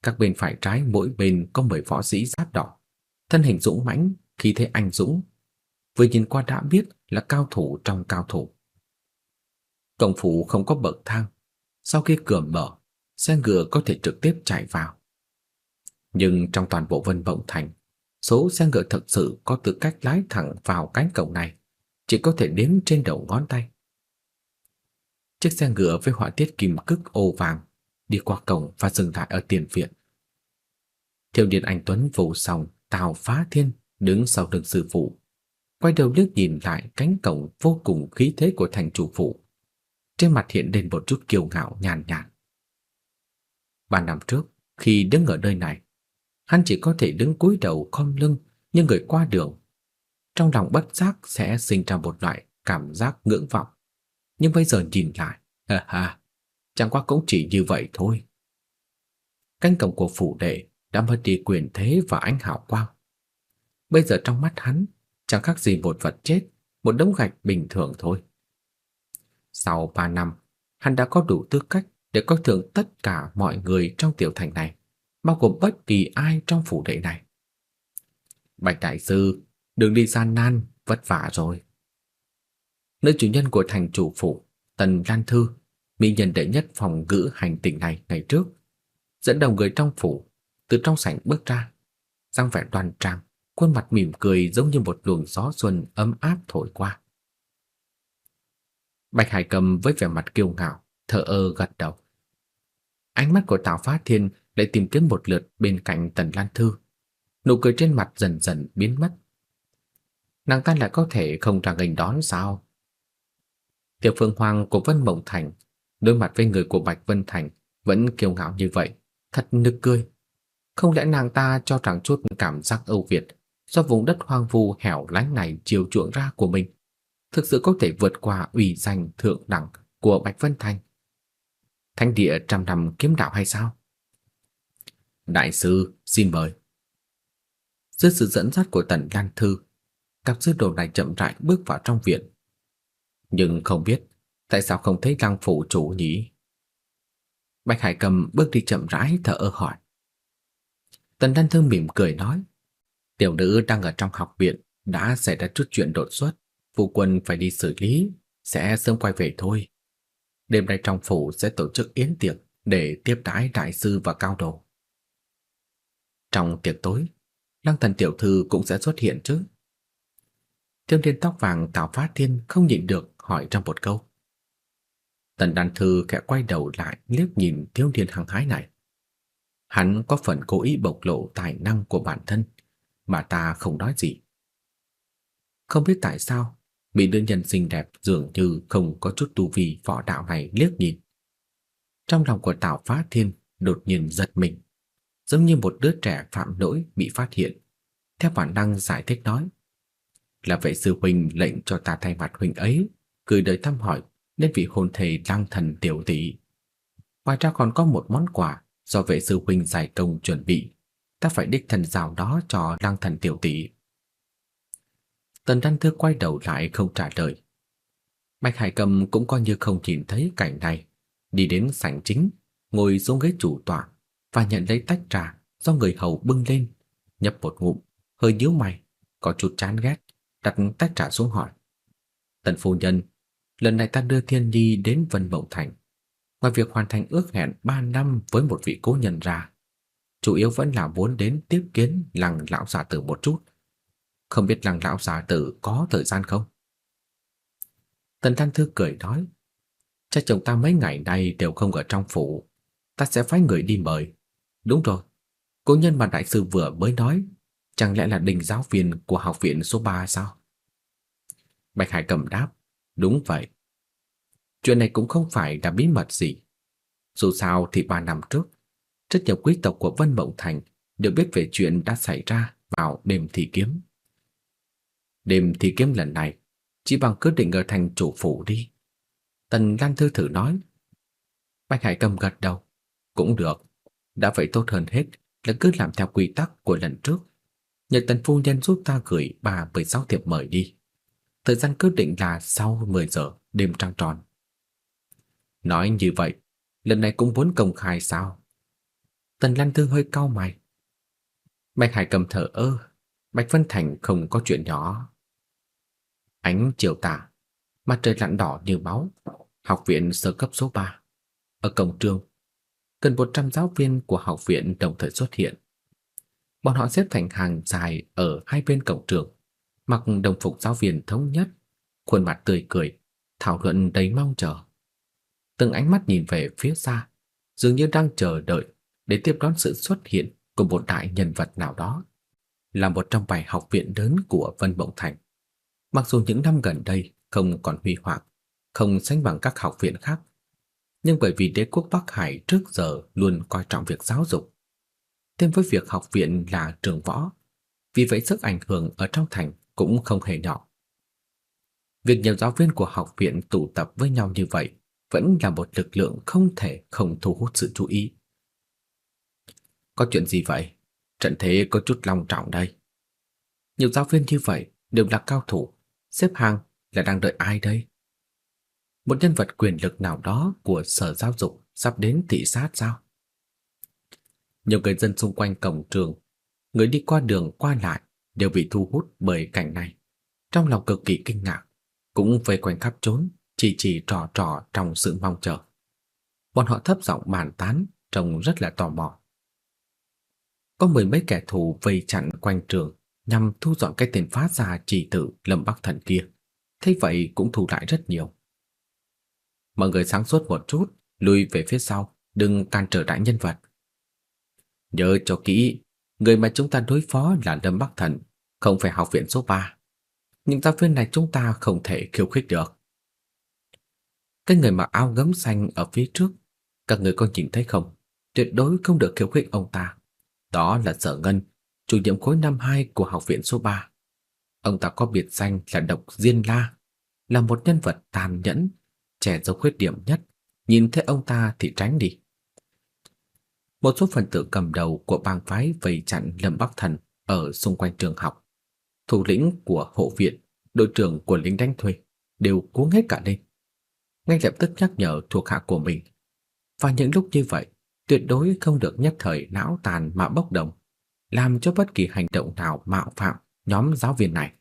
các bên phải trái mỗi bên có 10 võ sĩ giáp đỏ, thân hình dũng mãnh, khi thế anh dũng, vừa nhìn qua đã biết là cao thủ trong cao thủ. Cổng phủ không có bậc thang, sau khi cửa mở, xe ngựa có thể trực tiếp chạy vào. Nhưng trong toàn bộ Vân Vọng Thành, số xe ngựa thật sự có tư cách lái thẳng vào cánh cổng này chỉ có thể đếm trên đầu ngón tay. Chiếc xe ngựa với họa tiết kim cức ô vàng đi qua cổng và dừng lại ở tiền viện. Thiếu niên anh Tuấn vô sòng Tào Phá Thiên đứng sau lưng sư phụ, quay đầu liếc nhìn lại cánh cổng vô cùng khí thế của thành chủ phủ. Trên mặt hiện lên một chút kiêu ngạo nhàn nhạt. Ba năm trước, khi đứng ở nơi này, hắn chỉ có thể đứng cúi đầu khom lưng như người qua đường. Trong lòng bất giác sẽ sinh ra một loại cảm giác ngưỡng vọng. Nhưng bây giờ nhìn lại, ha ha, chẳng qua cũng chỉ như vậy thôi. Cánh cổng của phủ đệ đã mất đi quyền thế và ánh hào quang. Bây giờ trong mắt hắn, chẳng khác gì một vật chết, một đống gạch bình thường thôi. Sau ba năm, hắn đã có đủ tư cách để coi thường tất cả mọi người trong tiểu thành này, bao gồm bất kỳ ai trong phủ đệ này. Bạch đại sư, đường đi gian nan, vất vả rồi. Nữ chủ nhân của thành chủ phủ, Tần Lan Thư, mỹ nhân đệ nhất phòng ngữ hành tỉnh này ngày trước, dẫn đầu người trong phủ từ trong sảnh bước ra, răng vẻ đoan trang, khuôn mặt mỉm cười giống như một luồng gió xuân ấm áp thổi qua. Bạch Hải Cầm với vẻ mặt kiêu ngạo, thở ơ gật đầu. Ánh mắt của Tào Phát Thiên lại tìm kiếm một lượt bên cạnh Tần Lan Thư. Nụ cười trên mặt dần dần biến mất. Nàng ta lại có thể không ra ngành đón sao? Tiểu Phương Hoàng của Vân Mộng Thành đối mặt với người của Bạch Vân Thành vẫn kiêu ngạo như vậy, thật nực cười. Không lẽ nàng ta cho rằng chút cảm giác ưu việt do vùng đất hoang vu hẻo lánh này chiều chuộng ra của mình, thực sự có thể vượt qua ủy danh thượng đẳng của Bạch Vân Thành? Thánh địa trăm năm kiếm đạo hay sao? Đại sư, xin mời. Dưới sự dẫn dắt của Tần Lan Thư, cặp sư đồ này chậm rãi bước vào trong viện. Nhưng không biết tại sao không thấy lăng phủ chủ nhỉ? Bạch Hải Cầm bước đi chậm rãi thở ơ hỏi. Tần Lan Thư mỉm cười nói, tiểu nữ đang ở trong học viện, đã xảy ra chút chuyện đột xuất, phụ quân phải đi xử lý, sẽ sớm quay về thôi. Đêm nay trong phủ sẽ tổ chức yến tiệc để tiếp đãi đại sư và cao đồ. Trong tiệc tối, Lăng Thần tiểu thư cũng sẽ xuất hiện chứ? Thiếu niên tóc vàng Tào Phát Thiên không nhịn được hỏi trong một câu. Tần Đan Thư khẽ quay đầu lại liếc nhìn thiếu niên hăng hái này. Hắn có phần cố ý bộc lộ tài năng của bản thân, mà ta không nói gì. Không biết tại sao, bị nữ nhân xinh đẹp dường như không có chút tu vi võ đạo này liếc nhìn. Trong lòng của Tào Phá Thiên đột nhiên giật mình, giống như một đứa trẻ phạm lỗi bị phát hiện. Theo bản năng giải thích nói, là vậy sư huynh lệnh cho ta thay mặt huynh ấy, gửi đợi thăm hỏi đến vị hồn thể Lăng Thần tiểu tỷ. Ngoài ra còn có một món quà do vệ sư huynh giải công chuẩn bị, ta phải đích thân giao đó cho Lăng Thần tiểu tỷ. Tần Đan Thư quay đầu lại không trả lời. Bạch Hải Cầm cũng coi như không nhìn thấy cảnh này, đi đến sảnh chính, ngồi xuống ghế chủ tọa và nhận lấy tách trà do người hầu bưng lên, nhấp một ngụm, hơi nhíu mày, có chút chán ghét, đặt tách trà xuống hỏi. Tần phu nhân, lần này ta đưa Thiên Nhi đến Vân Mộng Thành. Ngoài việc hoàn thành ước hẹn 3 năm với một vị cố nhân ra, chủ yếu vẫn là muốn đến tiếp kiến lăng lão giả tử một chút. Không biết lăng lão giả tử có thời gian không? Tần Thanh Thư cười nói, cha chồng ta mấy ngày nay đều không ở trong phủ, ta sẽ phái người đi mời. Đúng rồi, cố nhân mà đại sư vừa mới nói, chẳng lẽ là đình giáo viên của học viện số 3 sao? Bạch Hải cầm đáp, đúng vậy. Chuyện này cũng không phải là bí mật gì. Dù sao thì ba năm trước, rất nhiều quý tộc của Vân Mộng Thành đều biết về chuyện đã xảy ra vào đêm thi kiếm. Đêm thi kiếm lần này, chỉ bằng quyết định ở thành chủ phủ đi. Tần Lan Thư thử nói. Bạch Hải cầm gật đầu. Cũng được, đã vậy tốt hơn hết là cứ làm theo quy tắc của lần trước. Nhờ tần phu nhân giúp ta gửi bà 16 thiệp mời đi. Thời gian quyết định là sau 10 giờ đêm trăng tròn. Nói như vậy, lần này cũng muốn công khai sao? Tần Lan Thương hơi cau mày. Bạch Hải cầm thở ơ, Bạch Vân Thành không có chuyện nhỏ. Ánh chiều tà, mặt trời lặn đỏ như máu, học viện sơ cấp số 3. Ở cổng trường, gần 100 giáo viên của học viện đồng thời xuất hiện. Bọn họ xếp thành hàng dài ở hai bên cổng trường, mặc đồng phục giáo viên thống nhất, khuôn mặt tươi cười, thảo luận đầy mong chờ. Từng ánh mắt nhìn về phía xa, dường như đang chờ đợi để tiếp đón sự xuất hiện của một đại nhân vật nào đó, là một trong bài học viện lớn của Vân Mộng Thành. Mặc dù những năm gần đây không còn huy hoàng, không sánh bằng các học viện khác, nhưng bởi vì đế quốc Bắc Hải trước giờ luôn coi trọng việc giáo dục, thêm với việc học viện là trường võ, vì vậy sức ảnh hưởng ở trong thành cũng không hề nhỏ. Việc nhiều giáo viên của học viện tụ tập với nhau như vậy vẫn là một lực lượng không thể không thu hút sự chú ý. Có chuyện gì vậy? Trận thế có chút long trọng đây. Nhiều giáo viên như vậy đều là cao thủ, xếp hàng là đang đợi ai đây? Một nhân vật quyền lực nào đó của sở giáo dục sắp đến thị sát sao? Nhiều người dân xung quanh cổng trường, người đi qua đường qua lại đều bị thu hút bởi cảnh này. Trong lòng cực kỳ kinh ngạc, cũng vây quanh khắp trốn, chỉ chỉ trò trò trong sự mong chờ. Bọn họ thấp giọng bàn tán, trông rất là tò mò. Có mười mấy kẻ thù vây chặn quanh trường nhằm thu dọn cái tên phát ra chỉ tử Lâm Bắc Thần kia. Thế vậy cũng thu lại rất nhiều. Mọi người sáng suốt một chút, lùi về phía sau, đừng can trở đại nhân vật. Nhớ cho kỹ, Người mà chúng ta đối phó là Lâm Bắc Thần, không phải học viện số 3. Những giáo viên này chúng ta không thể khiêu khích được. Cái người mặc áo gấm xanh ở phía trước, các người có nhìn thấy không? Tuyệt đối không được khiêu khích ông ta. Đó là Sở Ngân, chủ nhiệm khối năm 2 của học viện số 3. Ông ta có biệt danh là Độc Diên La, là một nhân vật tàn nhẫn, trẻ giấu khuyết điểm nhất, nhìn thấy ông ta thì tránh đi. Một số phần tử cầm đầu của bang phái vây chặn Lâm Bắc Thần ở xung quanh trường học. Thủ lĩnh của hộ viện, đội trưởng của lính đánh thuê đều cuống hết cả lên. Ngay lập tức nhắc nhở thuộc hạ của mình. Và những lúc như vậy, tuyệt đối không được nhất thời não tàn mà bốc đồng, làm cho bất kỳ hành động nào mạo phạm nhóm giáo viên này.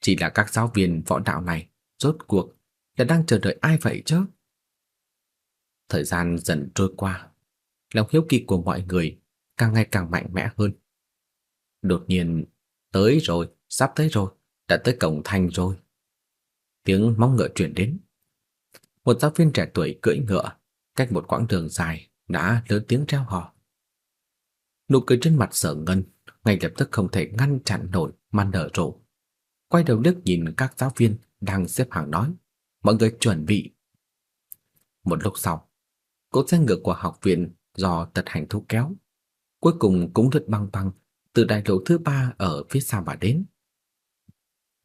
Chỉ là các giáo viên võ đạo này, rốt cuộc là đang chờ đợi ai vậy chứ? Thời gian dần trôi qua, lòng hiếu kỳ của mọi người càng ngày càng mạnh mẽ hơn. Đột nhiên, tới rồi, sắp tới rồi, đã tới cổng thành rồi. Tiếng móng ngựa truyền đến. Một giáo viên trẻ tuổi cưỡi ngựa, cách một quãng đường dài, đã lớn tiếng reo hò. Nụ cười trên mặt Sở Ngân ngay lập tức không thể ngăn chặn nổi mà nở rộ. Quay đầu liếc nhìn các giáo viên đang xếp hàng nói, mọi người chuẩn bị. Một lúc sau, cỗ xe ngựa của học viện do tật hành thú kéo, cuối cùng cũng lướt băng băng từ đại lộ thứ ba ở phía xa mà đến.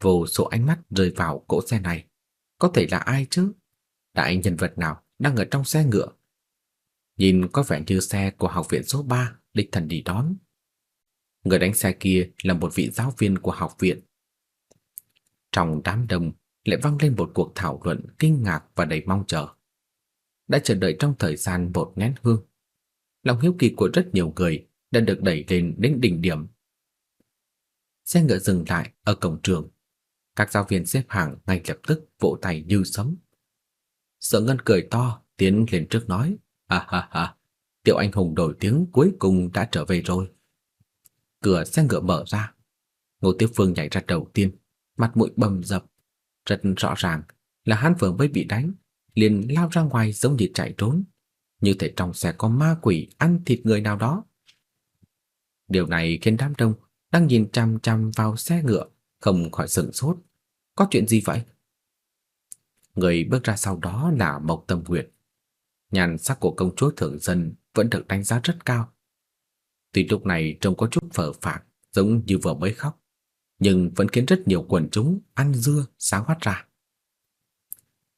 Vô số ánh mắt rơi vào cỗ xe này, có thể là ai chứ? Đại nhân vật nào đang ở trong xe ngựa? Nhìn có vẻ như xe của học viện số 3 đích thần đi đón. Người đánh xe kia là một vị giáo viên của học viện. Trong đám đông lại vang lên một cuộc thảo luận kinh ngạc và đầy mong chờ. Đã chờ đợi trong thời gian một nén hương. Lòng hiếu kỳ của rất nhiều người đã được đẩy lên đến đỉnh điểm. Xe ngựa dừng lại ở cổng trường. Các giáo viên xếp hàng ngay lập tức vỗ tay như sấm. Sở Ngân cười to, tiến lên trước nói, ha ha ha, tiểu anh hùng nổi tiếng cuối cùng đã trở về rồi. Cửa xe ngựa mở ra. Ngô Tiếp Phương nhảy ra đầu tiên, mặt mũi bầm dập. Rất rõ ràng là hắn vừa mới bị đánh, liền lao ra ngoài giống như chạy trốn. Như thể trong xe có ma quỷ ăn thịt người nào đó. Điều này khiến đám đông đang nhìn chăm chăm vào xe ngựa không khỏi sửng sốt. Có chuyện gì vậy? Người bước ra sau đó là Mộc Tâm Nguyệt. Nhan sắc của công chúa thượng dân vẫn được đánh giá rất cao. Tuy lúc này trông có chút phờ phạc, giống như vừa mới khóc, nhưng vẫn khiến rất nhiều quần chúng ăn dưa sáng hoắt ra.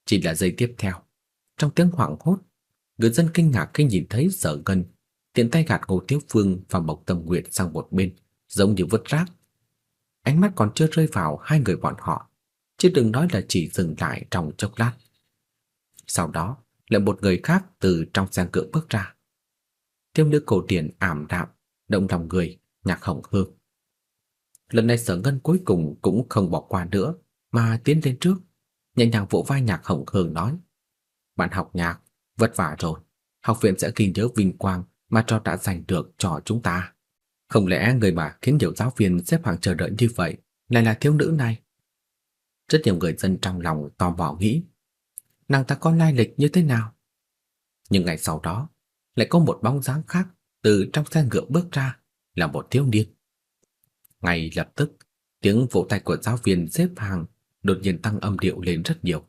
Chỉ là giây tiếp theo, trong tiếng hoảng hốt, người dân kinh ngạc khi nhìn thấy Sở Ngân tiện tay gạt Ngô Tiếu Phương và Mộc Tâm Nguyệt sang một bên, giống như vứt rác. Ánh mắt còn chưa rơi vào hai người bọn họ, chứ đừng nói là chỉ dừng lại trong chốc lát. Sau đó, lại một người khác từ trong gian cửa bước ra. Thiếu nữ cổ điển ảm đạm, động lòng người, nhạc hồng hương. Lần này sở ngân cuối cùng cũng không bỏ qua nữa, mà tiến lên trước, nhẹ nhàng vỗ vai nhạc hồng hương nói. Bạn học nhạc, vất vả rồi, học viện sẽ ghi nhớ vinh quang mà cho đã giành được cho chúng ta. Không lẽ người mà khiến nhiều giáo viên xếp hàng chờ đợi như vậy lại là thiếu nữ này? Rất nhiều người dân trong lòng tò mò nghĩ, nàng ta có lai lịch như thế nào? Nhưng ngày sau đó, lại có một bóng dáng khác từ trong xe ngựa bước ra, là một thiếu niên. Ngay lập tức, tiếng vỗ tay của giáo viên xếp hàng đột nhiên tăng âm điệu lên rất nhiều.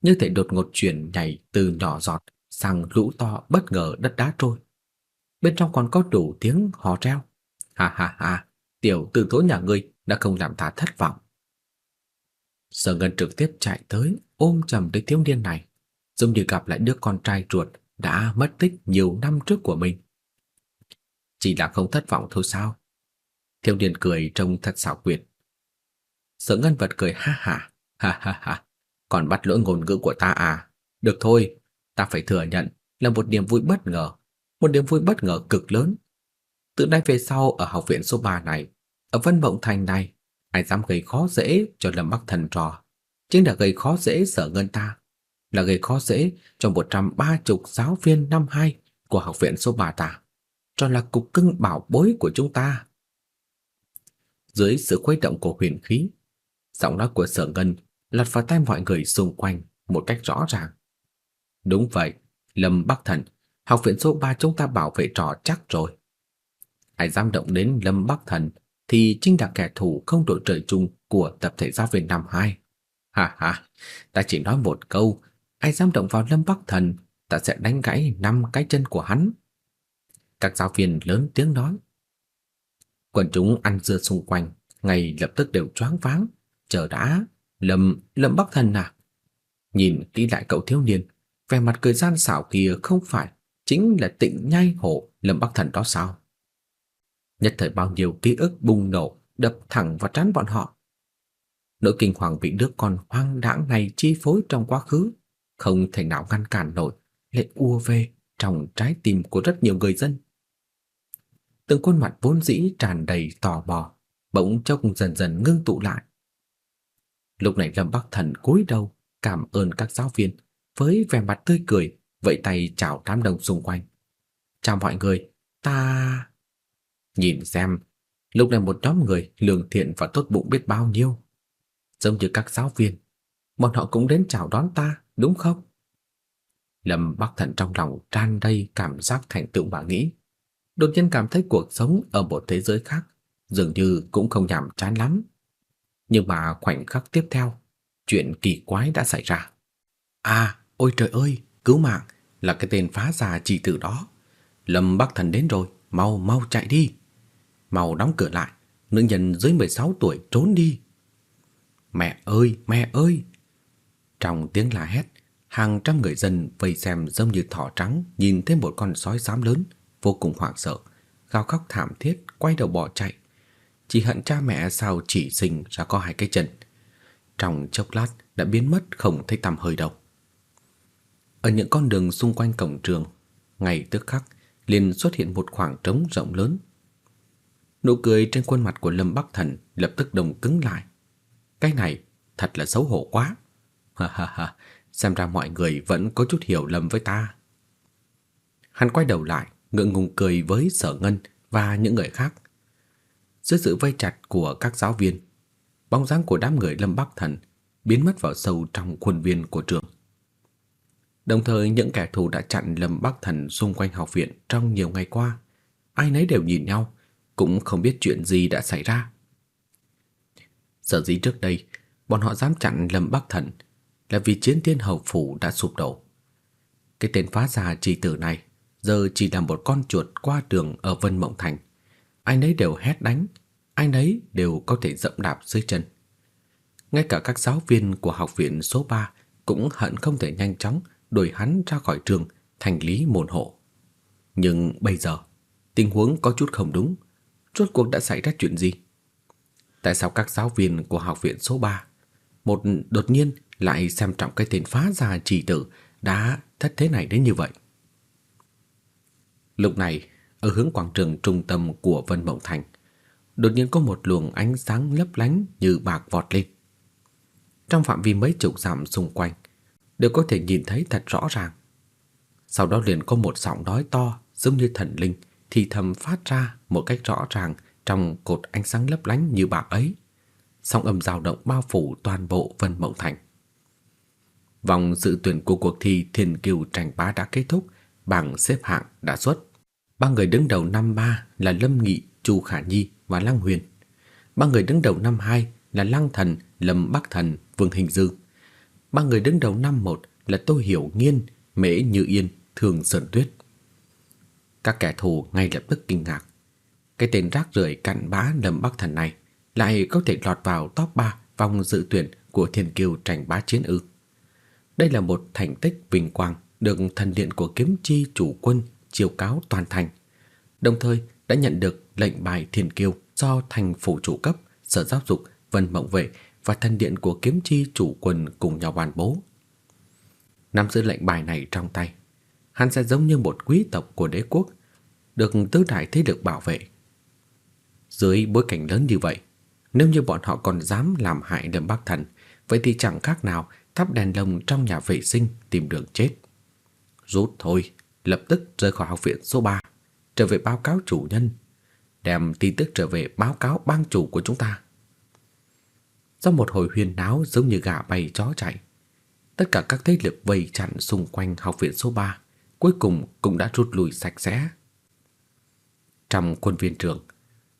Như thể đột ngột chuyển nhảy từ nhỏ giọt sang lũ to bất ngờ đất đá trôi. Bên trong còn có đủ tiếng hò reo. Ha ha ha, tiểu tử thối nhà ngươi đã không làm ta thất vọng. Sở Ngân trực tiếp chạy tới ôm chầm lấy thiếu niên này, giống như gặp lại đứa con trai ruột đã mất tích nhiều năm trước của mình. Chỉ là không thất vọng thôi sao? Thiếu niên cười trông thật xảo quyệt. Sở Ngân vật cười ha ha, ha ha ha, còn bắt lỗi ngôn ngữ của ta à? Được thôi, ta phải thừa nhận là một niềm vui bất ngờ, một niềm vui bất ngờ cực lớn. Từ nay về sau ở học viện số 3 này, ở Vân Mộng Thành này, ai dám gây khó dễ cho Lâm Bắc Thần trò, chính là gây khó dễ Sở Ngân ta, là gây khó dễ cho 130 giáo viên năm 2 của học viện số 3 ta, cho là cục cưng bảo bối của chúng ta. Dưới sự khuấy động của huyền khí, giọng nói của Sở Ngân lọt vào tai mọi người xung quanh một cách rõ ràng. Đúng vậy, Lâm Bắc Thần, học viện số 3 chúng ta bảo vệ trò chắc rồi. ai dám động đến Lâm Bắc Thần thì chính là kẻ thù không đội trời chung của tập thể giáo viên năm 2. Ha ha, ta chỉ nói một câu, ai dám động vào Lâm Bắc Thần, ta sẽ đánh gãy năm cái chân của hắn. Các giáo viên lớn tiếng nói. Quần chúng ăn dưa xung quanh, ngay lập tức đều choáng váng, chờ đã, Lâm, Lâm Bắc Thần à? Nhìn kỹ lại cậu thiếu niên, vẻ mặt cười gian xảo kia không phải chính là tịnh nhai hổ Lâm Bắc Thần đó sao? Nhất thời bao nhiêu ký ức bùng nổ, đập thẳng vào trán bọn họ. Nỗi kinh hoàng bị đứa con hoang đãng này chi phối trong quá khứ, không thể nào ngăn cản nổi, lại ùa về trong trái tim của rất nhiều người dân. Từng khuôn mặt vốn dĩ tràn đầy tò mò, bỗng chốc dần dần ngưng tụ lại. Lúc này Lâm Bắc Thần cúi đầu cảm ơn các giáo viên với vẻ mặt tươi cười, vẫy tay chào đám đông xung quanh. "Chào mọi người, ta..." Nhìn xem, lúc này một nhóm người lương thiện và tốt bụng biết bao nhiêu. Giống như các giáo viên, bọn họ cũng đến chào đón ta, đúng không? Lâm Bắc Thần trong lòng tràn đầy cảm giác thành tựu mà nghĩ. Đột nhiên cảm thấy cuộc sống ở một thế giới khác dường như cũng không nhàm chán lắm. Nhưng mà khoảnh khắc tiếp theo, chuyện kỳ quái đã xảy ra. À, ôi trời ơi, cứu mạng, là cái tên phá già chỉ tử đó. Lâm Bắc Thần đến rồi, mau mau chạy đi. Mau đóng cửa lại, nữ nhân dưới 16 tuổi trốn đi. Mẹ ơi, mẹ ơi! Trong tiếng la hét, hàng trăm người dân vây xem giống như thỏ trắng nhìn thấy một con sói xám lớn, vô cùng hoảng sợ, gào khóc thảm thiết, quay đầu bỏ chạy. Chỉ hận cha mẹ sao chỉ sinh ra có hai cái chân. Trong chốc lát đã biến mất không thấy tăm hơi đâu. Ở những con đường xung quanh cổng trường, ngày tức khắc liền xuất hiện một khoảng trống rộng lớn. Nụ cười trên khuôn mặt của Lâm Bắc Thần lập tức đồng cứng lại. Cái này thật là xấu hổ quá. Ha ha ha, xem ra mọi người vẫn có chút hiểu lầm với ta. Hắn quay đầu lại, ngượng ngùng cười với Sở Ngân và những người khác. Dưới sự vây chặt của các giáo viên, bóng dáng của đám người Lâm Bắc Thần biến mất vào sâu trong khuôn viên của trường. Đồng thời những kẻ thù đã chặn Lâm Bắc Thần xung quanh học viện trong nhiều ngày qua, ai nấy đều nhìn nhau, cũng không biết chuyện gì đã xảy ra. Sở dĩ trước đây, bọn họ dám chặn Lâm Bắc Thần là vì chiến tiên hầu phủ đã sụp đổ. Cái tên phá già trì tử này giờ chỉ là một con chuột qua đường ở Vân Mộng Thành. Ai nấy đều hét đánh, ai nấy đều có thể dẫm đạp dưới chân. Ngay cả các giáo viên của học viện số 3 cũng hận không thể nhanh chóng đuổi hắn ra khỏi trường thành lý môn hộ. Nhưng bây giờ, tình huống có chút không đúng. Rốt cuộc đã xảy ra chuyện gì? Tại sao các giáo viên của học viện số 3 một đột nhiên lại xem trọng cái tên phá già trì tử đã thất thế này đến như vậy? Lúc này, ở hướng quảng trường trung tâm của Vân Mộng Thành, đột nhiên có một luồng ánh sáng lấp lánh như bạc vọt lên. Trong phạm vi mấy chục dặm xung quanh, đều có thể nhìn thấy thật rõ ràng. Sau đó liền có một giọng nói to giống như thần linh thì thầm phát ra một cách rõ ràng trong cột ánh sáng lấp lánh như bạc ấy. Song âm dao động bao phủ toàn bộ Vân Mộng Thành. Vòng dự tuyển của cuộc thi Thiên Kiều tranh bá đã kết thúc, bảng xếp hạng đã xuất. Ba người đứng đầu năm 3 là Lâm Nghị, Chu Khả Nhi và Lăng Huyền. Ba người đứng đầu năm 2 là Lăng Thần, Lâm Bắc Thần, Vương Hình Dư. Ba người đứng đầu năm 1 là Tô Hiểu Nghiên, Mễ Như Yên, Thường Sơn Tuyết. Các kẻ thù ngay lập tức kinh ngạc. Cái tên rác rưởi cặn bã Lâm Bắc Thần này lại có thể lọt vào top 3 vòng dự tuyển của Thiên Kiêu tranh bá chiến ư. Đây là một thành tích vinh quang được thần điện của kiếm chi chủ quân chiêu cáo toàn thành. Đồng thời đã nhận được lệnh bài Thiên Kiêu do thành phủ chủ cấp, Sở Giáo dục, Vân Mộng Vệ và thần điện của kiếm chi chủ quân cùng nhau ban bố. Nắm giữ lệnh bài này trong tay, hắn sẽ giống như một quý tộc của đế quốc, được tứ đại thế lực bảo vệ. Dưới bối cảnh lớn như vậy, nếu như bọn họ còn dám làm hại Lâm Bắc Thần, vậy thì chẳng khác nào thắp đèn lồng trong nhà vệ sinh tìm đường chết. Rút thôi, lập tức rời khỏi học viện số 3, trở về báo cáo chủ nhân, đem tin tức trở về báo cáo bang chủ của chúng ta. Sau một hồi huyên náo giống như gà bay chó chạy, tất cả các thế lực vây chặn xung quanh học viện số 3 cuối cùng cũng đã rút lui sạch sẽ. Trong quân viên trường,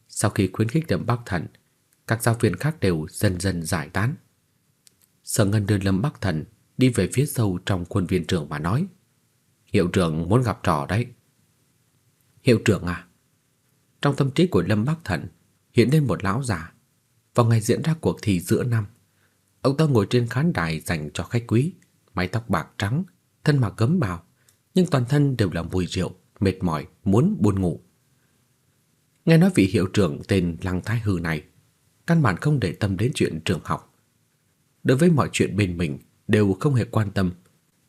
sau khi khuyến khích Lâm Bắc Thần, các giáo viên khác đều dần dần giải tán. Sở Ngân đưa Lâm Bắc Thần đi về phía sâu trong quân viên trường mà nói: "Hiệu trưởng muốn gặp trò đấy." "Hiệu trưởng à?" Trong tâm trí của Lâm Bắc Thần hiện lên một lão già. Vào ngày diễn ra cuộc thi giữa năm, ông ta ngồi trên khán đài dành cho khách quý, mái tóc bạc trắng, thân mặc gấm bào, nhưng toàn thân đều là mùi rượu, mệt mỏi, muốn buồn ngủ. Nghe nói vị hiệu trưởng tên Lăng Thái Hư này căn bản không để tâm đến chuyện trường học. Đối với mọi chuyện bên mình đều không hề quan tâm,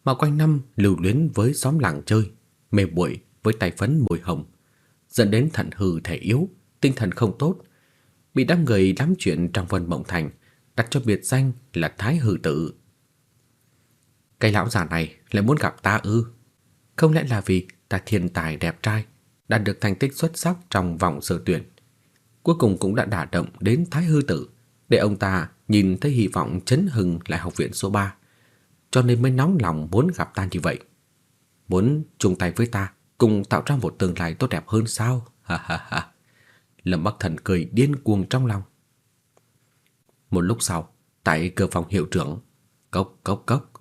mà quanh năm lưu luyến với xóm làng chơi, mê bụi với tay phấn mùi hồng, dẫn đến thận hư thể yếu, tinh thần không tốt, bị đám người lắm chuyện trong Vân Mộng Thành đặt cho biệt danh là Thái Hư Tử. Cái lão già này lại muốn gặp ta ư? Không lẽ là vì ta thiên tài đẹp trai, đạt được thành tích xuất sắc trong vòng sơ tuyển. Cuối cùng cũng đã đả động đến Thái Hư Tử, để ông ta nhìn thấy hy vọng chấn hưng lại học viện số 3, cho nên mới nóng lòng muốn gặp ta như vậy. Muốn chung tay với ta, cùng tạo ra một tương lai tốt đẹp hơn sao? Ha ha ha. Lâm Bắc Thần cười điên cuồng trong lòng. Một lúc sau, tại cửa phòng hiệu trưởng, cốc cốc cốc.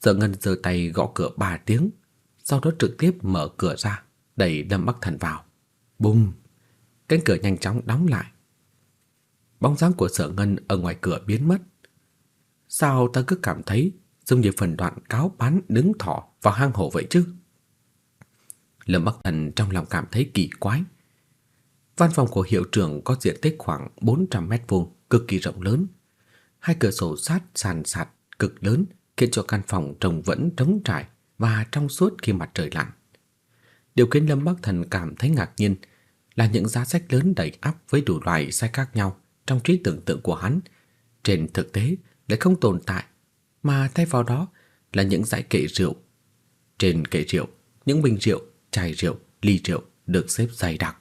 Sở Ngân giơ tay gõ cửa ba tiếng, sau đó trực tiếp mở cửa ra, đẩy Lâm Bắc Thần vào. Bùng! Cánh cửa nhanh chóng đóng lại. Bóng dáng của Sở Ngân ở ngoài cửa biến mất. Sao ta cứ cảm thấy giống như phần đoạn cáo bán đứng thỏ vào hang hổ vậy chứ? Lâm Bắc Thần trong lòng cảm thấy kỳ quái. Văn phòng của hiệu trưởng có diện tích khoảng 400 mét vuông, cực kỳ rộng lớn. Hai cửa sổ sát sàn sạt cực lớn khiến cho căn phòng trông vẫn trống trải và trong suốt khi mặt trời lặn. Điều khiến Lâm Bắc Thần cảm thấy ngạc nhiên là những giá sách lớn đầy ắp với đủ loại sách khác nhau trong trí tưởng tượng của hắn, trên thực tế lại không tồn tại, mà thay vào đó là những dãy kệ rượu. Trên kệ rượu, những bình rượu, chai rượu, ly rượu được xếp dày đặc.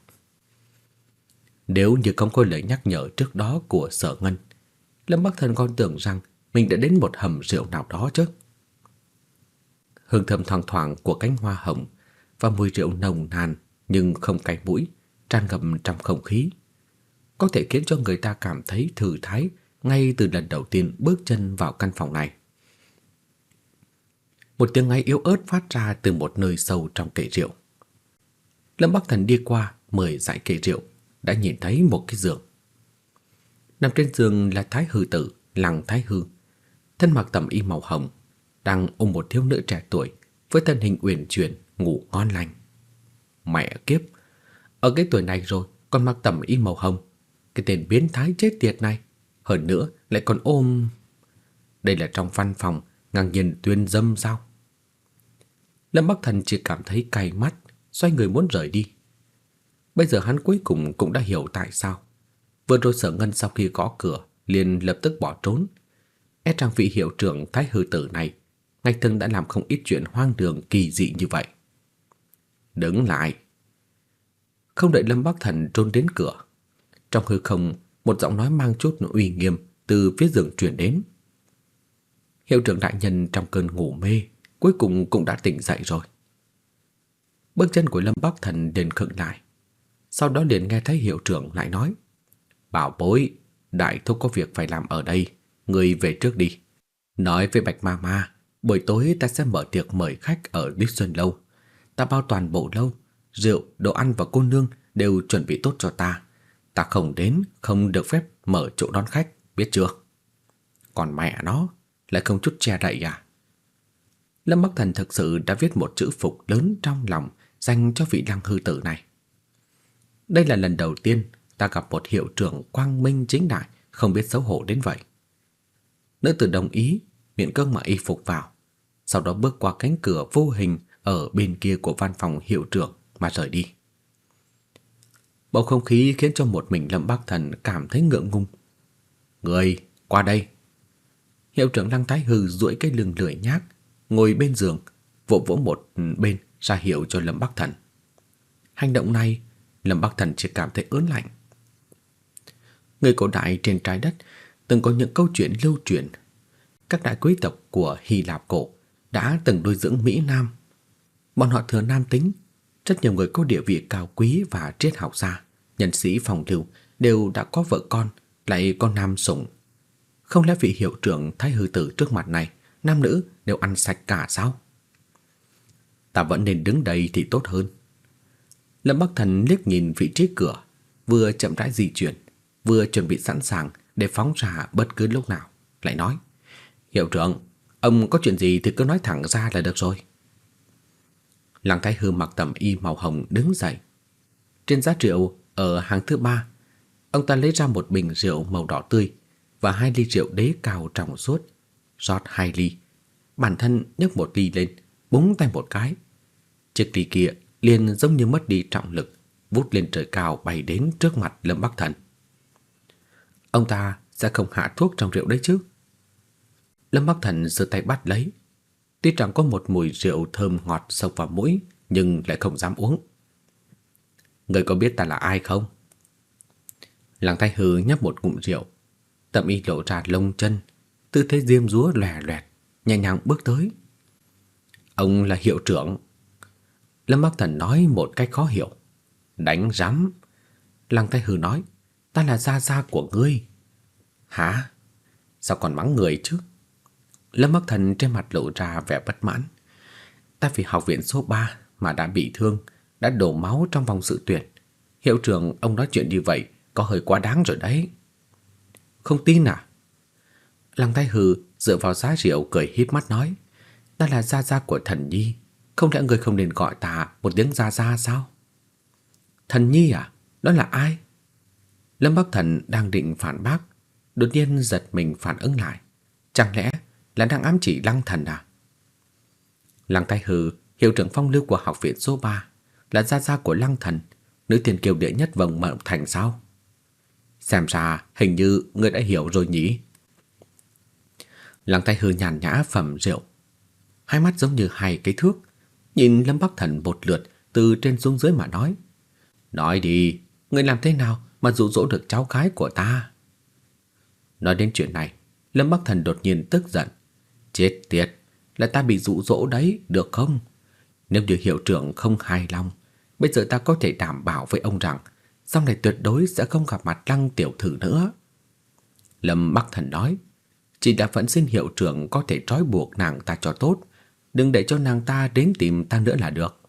Nếu như không có lời nhắc nhở trước đó của Sở Ngân, Lâm Bắc Thần còn tưởng rằng mình đã đến một hầm rượu nào đó chứ. Hương thơm thoang thoảng của cánh hoa hồng và mùi rượu nồng nàn nhưng không cay mũi, tràn ngập trong không khí, có thể khiến cho người ta cảm thấy thư thái ngay từ lần đầu tiên bước chân vào căn phòng này. Một tiếng ngáy yếu ớt phát ra từ một nơi sâu trong kệ rượu. Lâm Bắc Thần đi qua mời giải kệ rượu, đã nhìn thấy một cái giường. Nằm trên giường là Thái Hư Tử, Lăng Thái Hư, thân mặc tẩm y màu hồng, đang ôm một thiếu nữ trẻ tuổi với thân hình uyển chuyển, ngủ ngon lành. Mẹ kiếp, ở cái tuổi này rồi còn mặc tẩm y màu hồng, cái tên biến thái chết tiệt này, hơn nữa lại còn ôm Đây là trong văn phòng ngang nhiên tuyên dâm sao? Lâm Bắc Thần chỉ cảm thấy cay mắt, xoay người muốn rời đi. Bây giờ hắn cuối cùng cũng đã hiểu tại sao. Vừa rồi Sở Ngân sau khi gõ cửa liền lập tức bỏ trốn. E rằng vị hiệu trưởng Thái hư tử này Ngạch thường đã làm không ít chuyện hoang đường kỳ dị như vậy. Đứng lại. Không đợi Lâm Bắc Thần trốn đến cửa, trong hư không một giọng nói mang chút uy nghiêm từ phía giường truyền đến. Hiệu trưởng đại nhân trong cơn ngủ mê cuối cùng cũng đã tỉnh dậy rồi. Bước chân của Lâm Bắc Thần đền khựng lại. Sau đó liền nghe thấy hiệu trưởng lại nói: "Bảo bối, đại thúc có việc phải làm ở đây, người về trước đi." Nói với Bạch Ma Ma, buổi tối ta sẽ mở tiệc mời khách ở Bích Xuân lâu. Ta bao toàn bộ lâu, rượu, đồ ăn và cô nương đều chuẩn bị tốt cho ta. Ta không đến, không được phép mở chỗ đón khách, biết chưa? Còn mẹ nó, lại không chút che đậy à? Lâm Bắc Thần thực sự đã viết một chữ phục lớn trong lòng dành cho vị lăng hư tử này. Đây là lần đầu tiên ta gặp một hiệu trưởng quang minh chính đại, không biết xấu hổ đến vậy. Nữ tử đồng ý, miễn cưỡng mà y phục vào, sau đó bước qua cánh cửa vô hình ở bên kia của văn phòng hiệu trưởng mà rời đi. Bầu không khí khiến cho một mình Lâm Bắc Thần cảm thấy ngượng ngùng. "Người, qua đây." Hiệu trưởng Lăng Thái Hư duỗi cái lưng lười nhác, ngồi bên giường, vỗ vỗ một bên ra hiệu cho Lâm Bắc Thần. Hành động này, Lâm Bắc Thần chỉ cảm thấy ớn lạnh. Người cổ đại trên trái đất từng có những câu chuyện lưu truyền. Các đại quý tộc của Hy Lạp cổ đã từng nuôi dưỡng Mỹ Nam. Bọn họ thừa nam tính, rất nhiều người có địa vị cao quý và triết học gia, nhân sĩ phòng lưu đều đã có vợ con, lại có nam sủng. Không lẽ vị hiệu trưởng thái hư tử trước mặt này, nam nữ đều ăn sạch cả sao? Ta vẫn nên đứng đây thì tốt hơn. Lâm Bắc Thần liếc nhìn vị trí cửa, vừa chậm rãi di chuyển, vừa chuẩn bị sẵn sàng để phóng ra bất cứ lúc nào, lại nói: "Hiệu trưởng, ông có chuyện gì thì cứ nói thẳng ra là được rồi." Lăng Thái Hư mặc tầm y màu hồng đứng dậy. Trên giá rượu ở hàng thứ ba, ông ta lấy ra một bình rượu màu đỏ tươi và hai ly rượu đế cao trong suốt, rót hai ly. Bản thân nhấc một ly lên, búng tay một cái. Chiếc ly kia liền giống như mất đi trọng lực, vút lên trời cao bay đến trước mặt Lâm Bắc Thần. Ông ta sẽ không hạ thuốc trong rượu đấy chứ? Lâm Bắc Thần giơ tay bắt lấy, Tuy rằng có một mùi rượu thơm ngọt sộc vào mũi, nhưng lại không dám uống. Người có biết ta là ai không? Lăng Thái Hư nhấp một ngụm rượu, Tậm Y lộ ra lông chân, tư thế diêm dúa lòe loẹt, nhẹ nhàng bước tới. Ông là hiệu trưởng. Lâm Bắc Thần nói một cách khó hiểu. Đánh rắm. Lăng Thái Hư nói, ta là gia gia của ngươi. Hả? Sao còn mắng người chứ? Lâm Bắc Thần trên mặt lộ ra vẻ bất mãn. Ta vì học viện số 3 mà đã bị thương, đã đổ máu trong vòng sự tuyển. Hiệu trưởng ông nói chuyện như vậy có hơi quá đáng rồi đấy. Không tin à? Lăng Thái Hư dựa vào giá rượu cười híp mắt nói, ta là gia gia của Thần Nhi, không lẽ người không nên gọi ta một tiếng gia gia sao? Thần Nhi à? Đó là ai? Lâm Bắc Thần đang định phản bác, đột nhiên giật mình phản ứng lại. Chẳng lẽ là đang ám chỉ Lăng Thần à? Lăng Thái Hư, hiệu trưởng phong lưu của học viện số 3, là gia gia của Lăng Thần, nữ tiền kiều đệ nhất vòng mộng thành sao? Xem ra hình như ngươi đã hiểu rồi nhỉ? Lăng Thái Hư nhàn nhã phẩm rượu, hai mắt giống như hai cái thước, nhìn Lâm Bắc Thần một lượt từ trên xuống dưới mà nói. Nói đi, ngươi làm thế nào mà dụ dỗ được cháu gái của ta? Nói đến chuyện này, Lâm Bắc Thần đột nhiên tức giận, Chết tiệt, là ta bị dụ dỗ đấy, được không? Nếu như hiệu trưởng không hài lòng, bây giờ ta có thể đảm bảo với ông rằng sau này tuyệt đối sẽ không gặp mặt Lăng tiểu thư nữa. Lâm Bắc Thần nói, chỉ đã vẫn xin hiệu trưởng có thể trói buộc nàng ta cho tốt, đừng để cho nàng ta đến tìm ta nữa là được.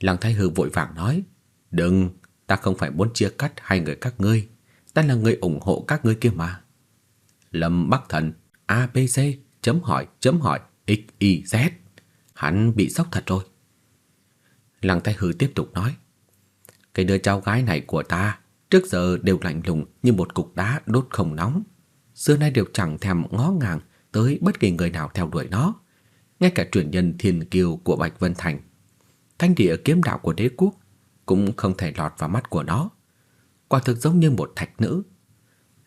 Lăng Thái Hư vội vàng nói, đừng, ta không phải muốn chia cắt hai người các ngươi, ta là người ủng hộ các ngươi kia mà. Lâm Bắc Thần, ABC, chấm hỏi, chấm hỏi, XYZ. Hắn bị sốc thật rồi. Lăng Thái Hư tiếp tục nói. Cái đứa cháu gái này của ta trước giờ đều lạnh lùng như một cục đá đốt không nóng. Xưa nay đều chẳng thèm ngó ngàng tới bất kỳ người nào theo đuổi nó. Ngay cả truyền nhân thiên kiều của Bạch Vân Thành. Thanh địa kiếm đạo của đế quốc cũng không thể lọt vào mắt của nó. Quả thực giống như một thạch nữ.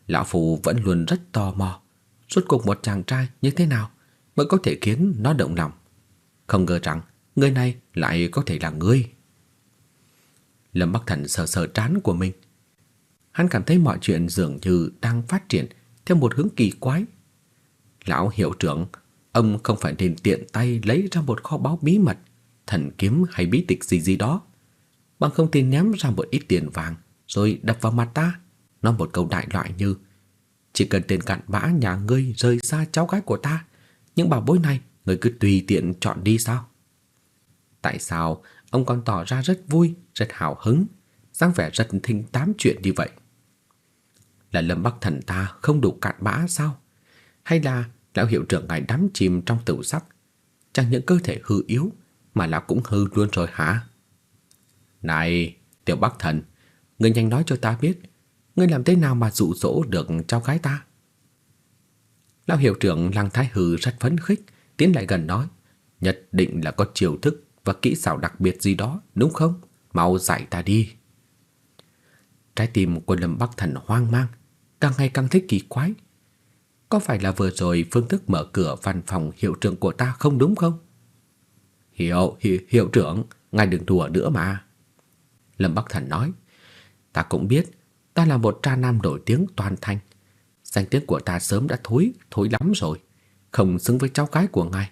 Lão Phù vẫn luôn rất tò mò Suốt cuộc một chàng trai như thế nào mới có thể khiến nó động lòng. Không ngờ rằng người này lại có thể là ngươi. Lâm Bắc Thần sờ sờ trán của mình. Hắn cảm thấy mọi chuyện dường như đang phát triển theo một hướng kỳ quái. Lão hiệu trưởng, ông không phải nên tiện tay lấy ra một kho báu bí mật, thần kiếm hay bí tịch gì gì đó, bằng không thì ném ra một ít tiền vàng rồi đập vào mặt ta, nói một câu đại loại như chỉ cần tên cặn bã nhà ngươi rời xa cháu gái của ta, những bảo bối này ngươi cứ tùy tiện chọn đi sao? Tại sao ông còn tỏ ra rất vui, rất hào hứng, dáng vẻ rất thinh tám chuyện như vậy? Là Lâm Bắc Thần ta không đủ cặn bã sao? Hay là lão hiệu trưởng ngài đắm chìm trong tửu sắc, chẳng những cơ thể hư yếu mà lão cũng hư luôn rồi hả? Này, Tiểu Bắc Thần, ngươi nhanh nói cho ta biết, Ngươi làm thế nào mà dụ dỗ được cháu gái ta? Lão hiệu trưởng Lăng Thái Hư rất phấn khích, tiến lại gần nói, nhất định là có chiêu thức và kỹ xảo đặc biệt gì đó, đúng không? Mau dạy ta đi. Trái tim của Lâm Bắc Thần hoang mang, càng ngày càng thích kỳ quái. Có phải là vừa rồi phương thức mở cửa văn phòng hiệu trưởng của ta không đúng không? Hiệu, hiệu, hiệu trưởng, ngài đừng đùa nữa mà. Lâm Bắc Thần nói, ta cũng biết Ta là một tra nam nổi tiếng toàn thành. Danh tiếng của ta sớm đã thối, thối lắm rồi. Không xứng với cháu gái của ngài.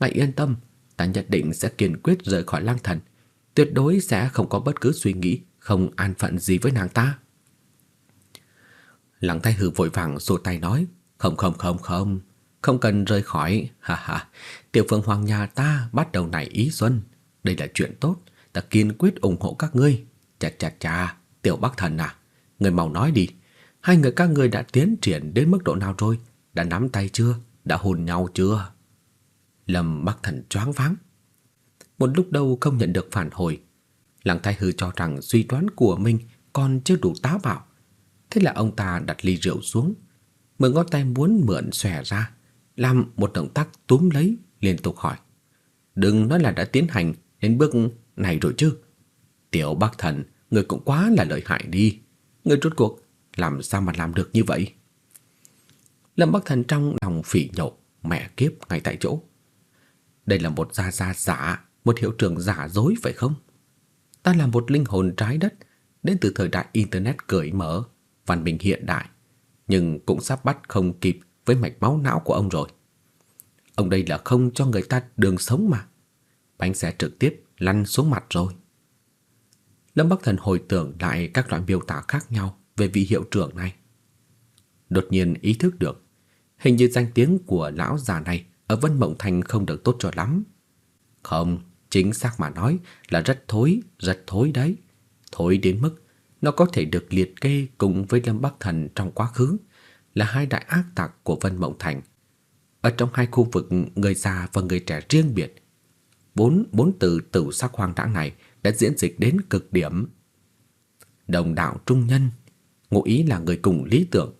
Ngài yên tâm, ta nhất định sẽ kiên quyết rời khỏi lang thần, tuyệt đối sẽ không có bất cứ suy nghĩ không an phận gì với nàng ta. Lăng Thái Hư vội vàng xua tay nói, không không không không, không cần rời khỏi, ha ha, tiểu phương hoàng nhà ta bắt đầu nảy ý xuân, đây là chuyện tốt, ta kiên quyết ủng hộ các ngươi. Chà chà chà, tiểu Bắc Thần à, người mau nói đi, hai người các ngươi đã tiến triển đến mức độ nào rồi, đã nắm tay chưa, đã hôn nhau chưa? Lâm Bắc Thần choáng váng. Một lúc đầu không nhận được phản hồi, Lăng Thái Hư cho rằng suy đoán của mình còn chưa đủ táo bạo. Thế là ông ta đặt ly rượu xuống, mở ngón tay muốn mượn xòe ra, làm một động tác túm lấy, liên tục hỏi. Đừng nói là đã tiến hành đến bước này rồi chứ. Tiểu Bắc Thần, người cũng quá là lợi hại đi. Người rốt cuộc làm sao mà làm được như vậy? Lâm Bắc Thần trong lòng phỉ nhổ, mẹ kiếp ngay tại chỗ. Đây là một gia gia giả, một hiệu trưởng giả dối phải không? Ta là một linh hồn trái đất đến từ thời đại internet cởi mở, văn minh hiện đại, nhưng cũng sắp bắt không kịp với mạch máu não của ông rồi. Ông đây là không cho người ta đường sống mà. Bánh sẽ trực tiếp lăn xuống mặt rồi. Lâm Bắc Thần hồi tưởng lại các loại miêu tả khác nhau về vị hiệu trưởng này. Đột nhiên ý thức được, hình như danh tiếng của lão già này ở Vân Mộng Thành không được tốt cho lắm. Không, chính xác mà nói là rất thối, rất thối đấy. Thối đến mức nó có thể được liệt kê cùng với Lâm Bắc Thần trong quá khứ là hai đại ác tặc của Vân Mộng Thành. Ở trong hai khu vực người già và người trẻ riêng biệt, bốn bốn từ tử sắc hoang đãng này đã diễn dịch đến cực điểm. Đồng đạo trung nhân, ngụ ý là người cùng lý tưởng.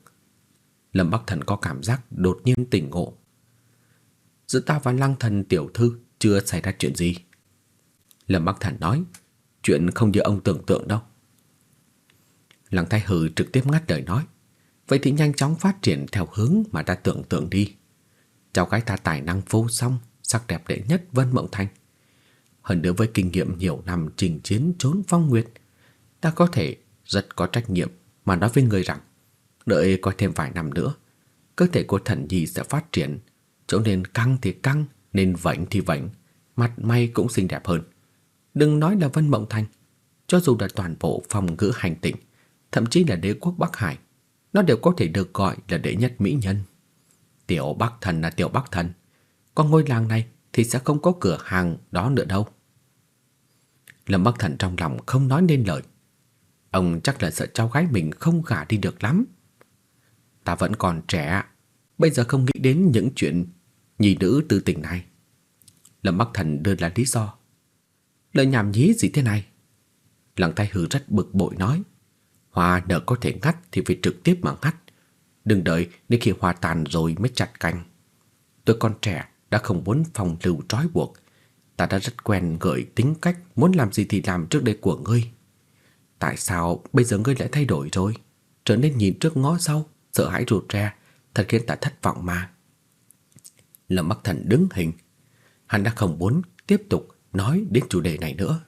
Lâm Bắc Thần có cảm giác đột nhiên tỉnh ngộ. Giữa ta và Lăng Thần tiểu thư chưa xảy ra chuyện gì. Lâm Bắc Thần nói, chuyện không như ông tưởng tượng đâu. Lăng Thái Hử trực tiếp ngắt lời nói, vậy thì nhanh chóng phát triển theo hướng mà ta tưởng tượng đi. Cháu gái ta tài năng vô song, sắc đẹp đệ nhất Vân Mộng Thành. Hơn nữa với kinh nghiệm nhiều năm trình chiến trốn phong nguyệt, ta có thể rất có trách nhiệm mà nói với người rằng đợi coi thêm vài năm nữa, cơ thể của thần nhi sẽ phát triển, chỗ nên căng thì căng, nên vảnh thì vảnh, mặt mày cũng xinh đẹp hơn. Đừng nói là Vân Mộng Thành, cho dù là toàn bộ phòng ngữ hành tinh, thậm chí là đế quốc Bắc Hải, nó đều có thể được gọi là đệ nhất mỹ nhân. Tiểu Bắc Thần là Tiểu Bắc Thần, con ngôi làng này thì sẽ không có cửa hàng đó nữa đâu. Lâm Bắc Thần trong lòng không nói nên lời. Ông chắc là sợ cháu gái mình không gả đi được lắm. Ta vẫn còn trẻ, bây giờ không nghĩ đến những chuyện nhị nữ tư tình này. Lâm Bắc Thần đưa ra lý do. Lời nhảm nhí gì thế này? Lăng tay hư rất bực bội nói. Hoa nở có thể ngắt thì phải trực tiếp mà ngắt. Đừng đợi đến khi hoa tàn rồi mới chặt cành. Tôi còn trẻ đã không muốn phòng lưu trói buộc. Ta đã rất quen gợi tính cách muốn làm gì thì làm trước đây của ngươi. Tại sao bây giờ ngươi lại thay đổi rồi? Trở nên nhìn trước ngó sau, sợ hãi rụt ra, thật khiến ta thất vọng mà. Lâm Bắc Thần đứng hình. Hắn đã không muốn tiếp tục nói đến chủ đề này nữa.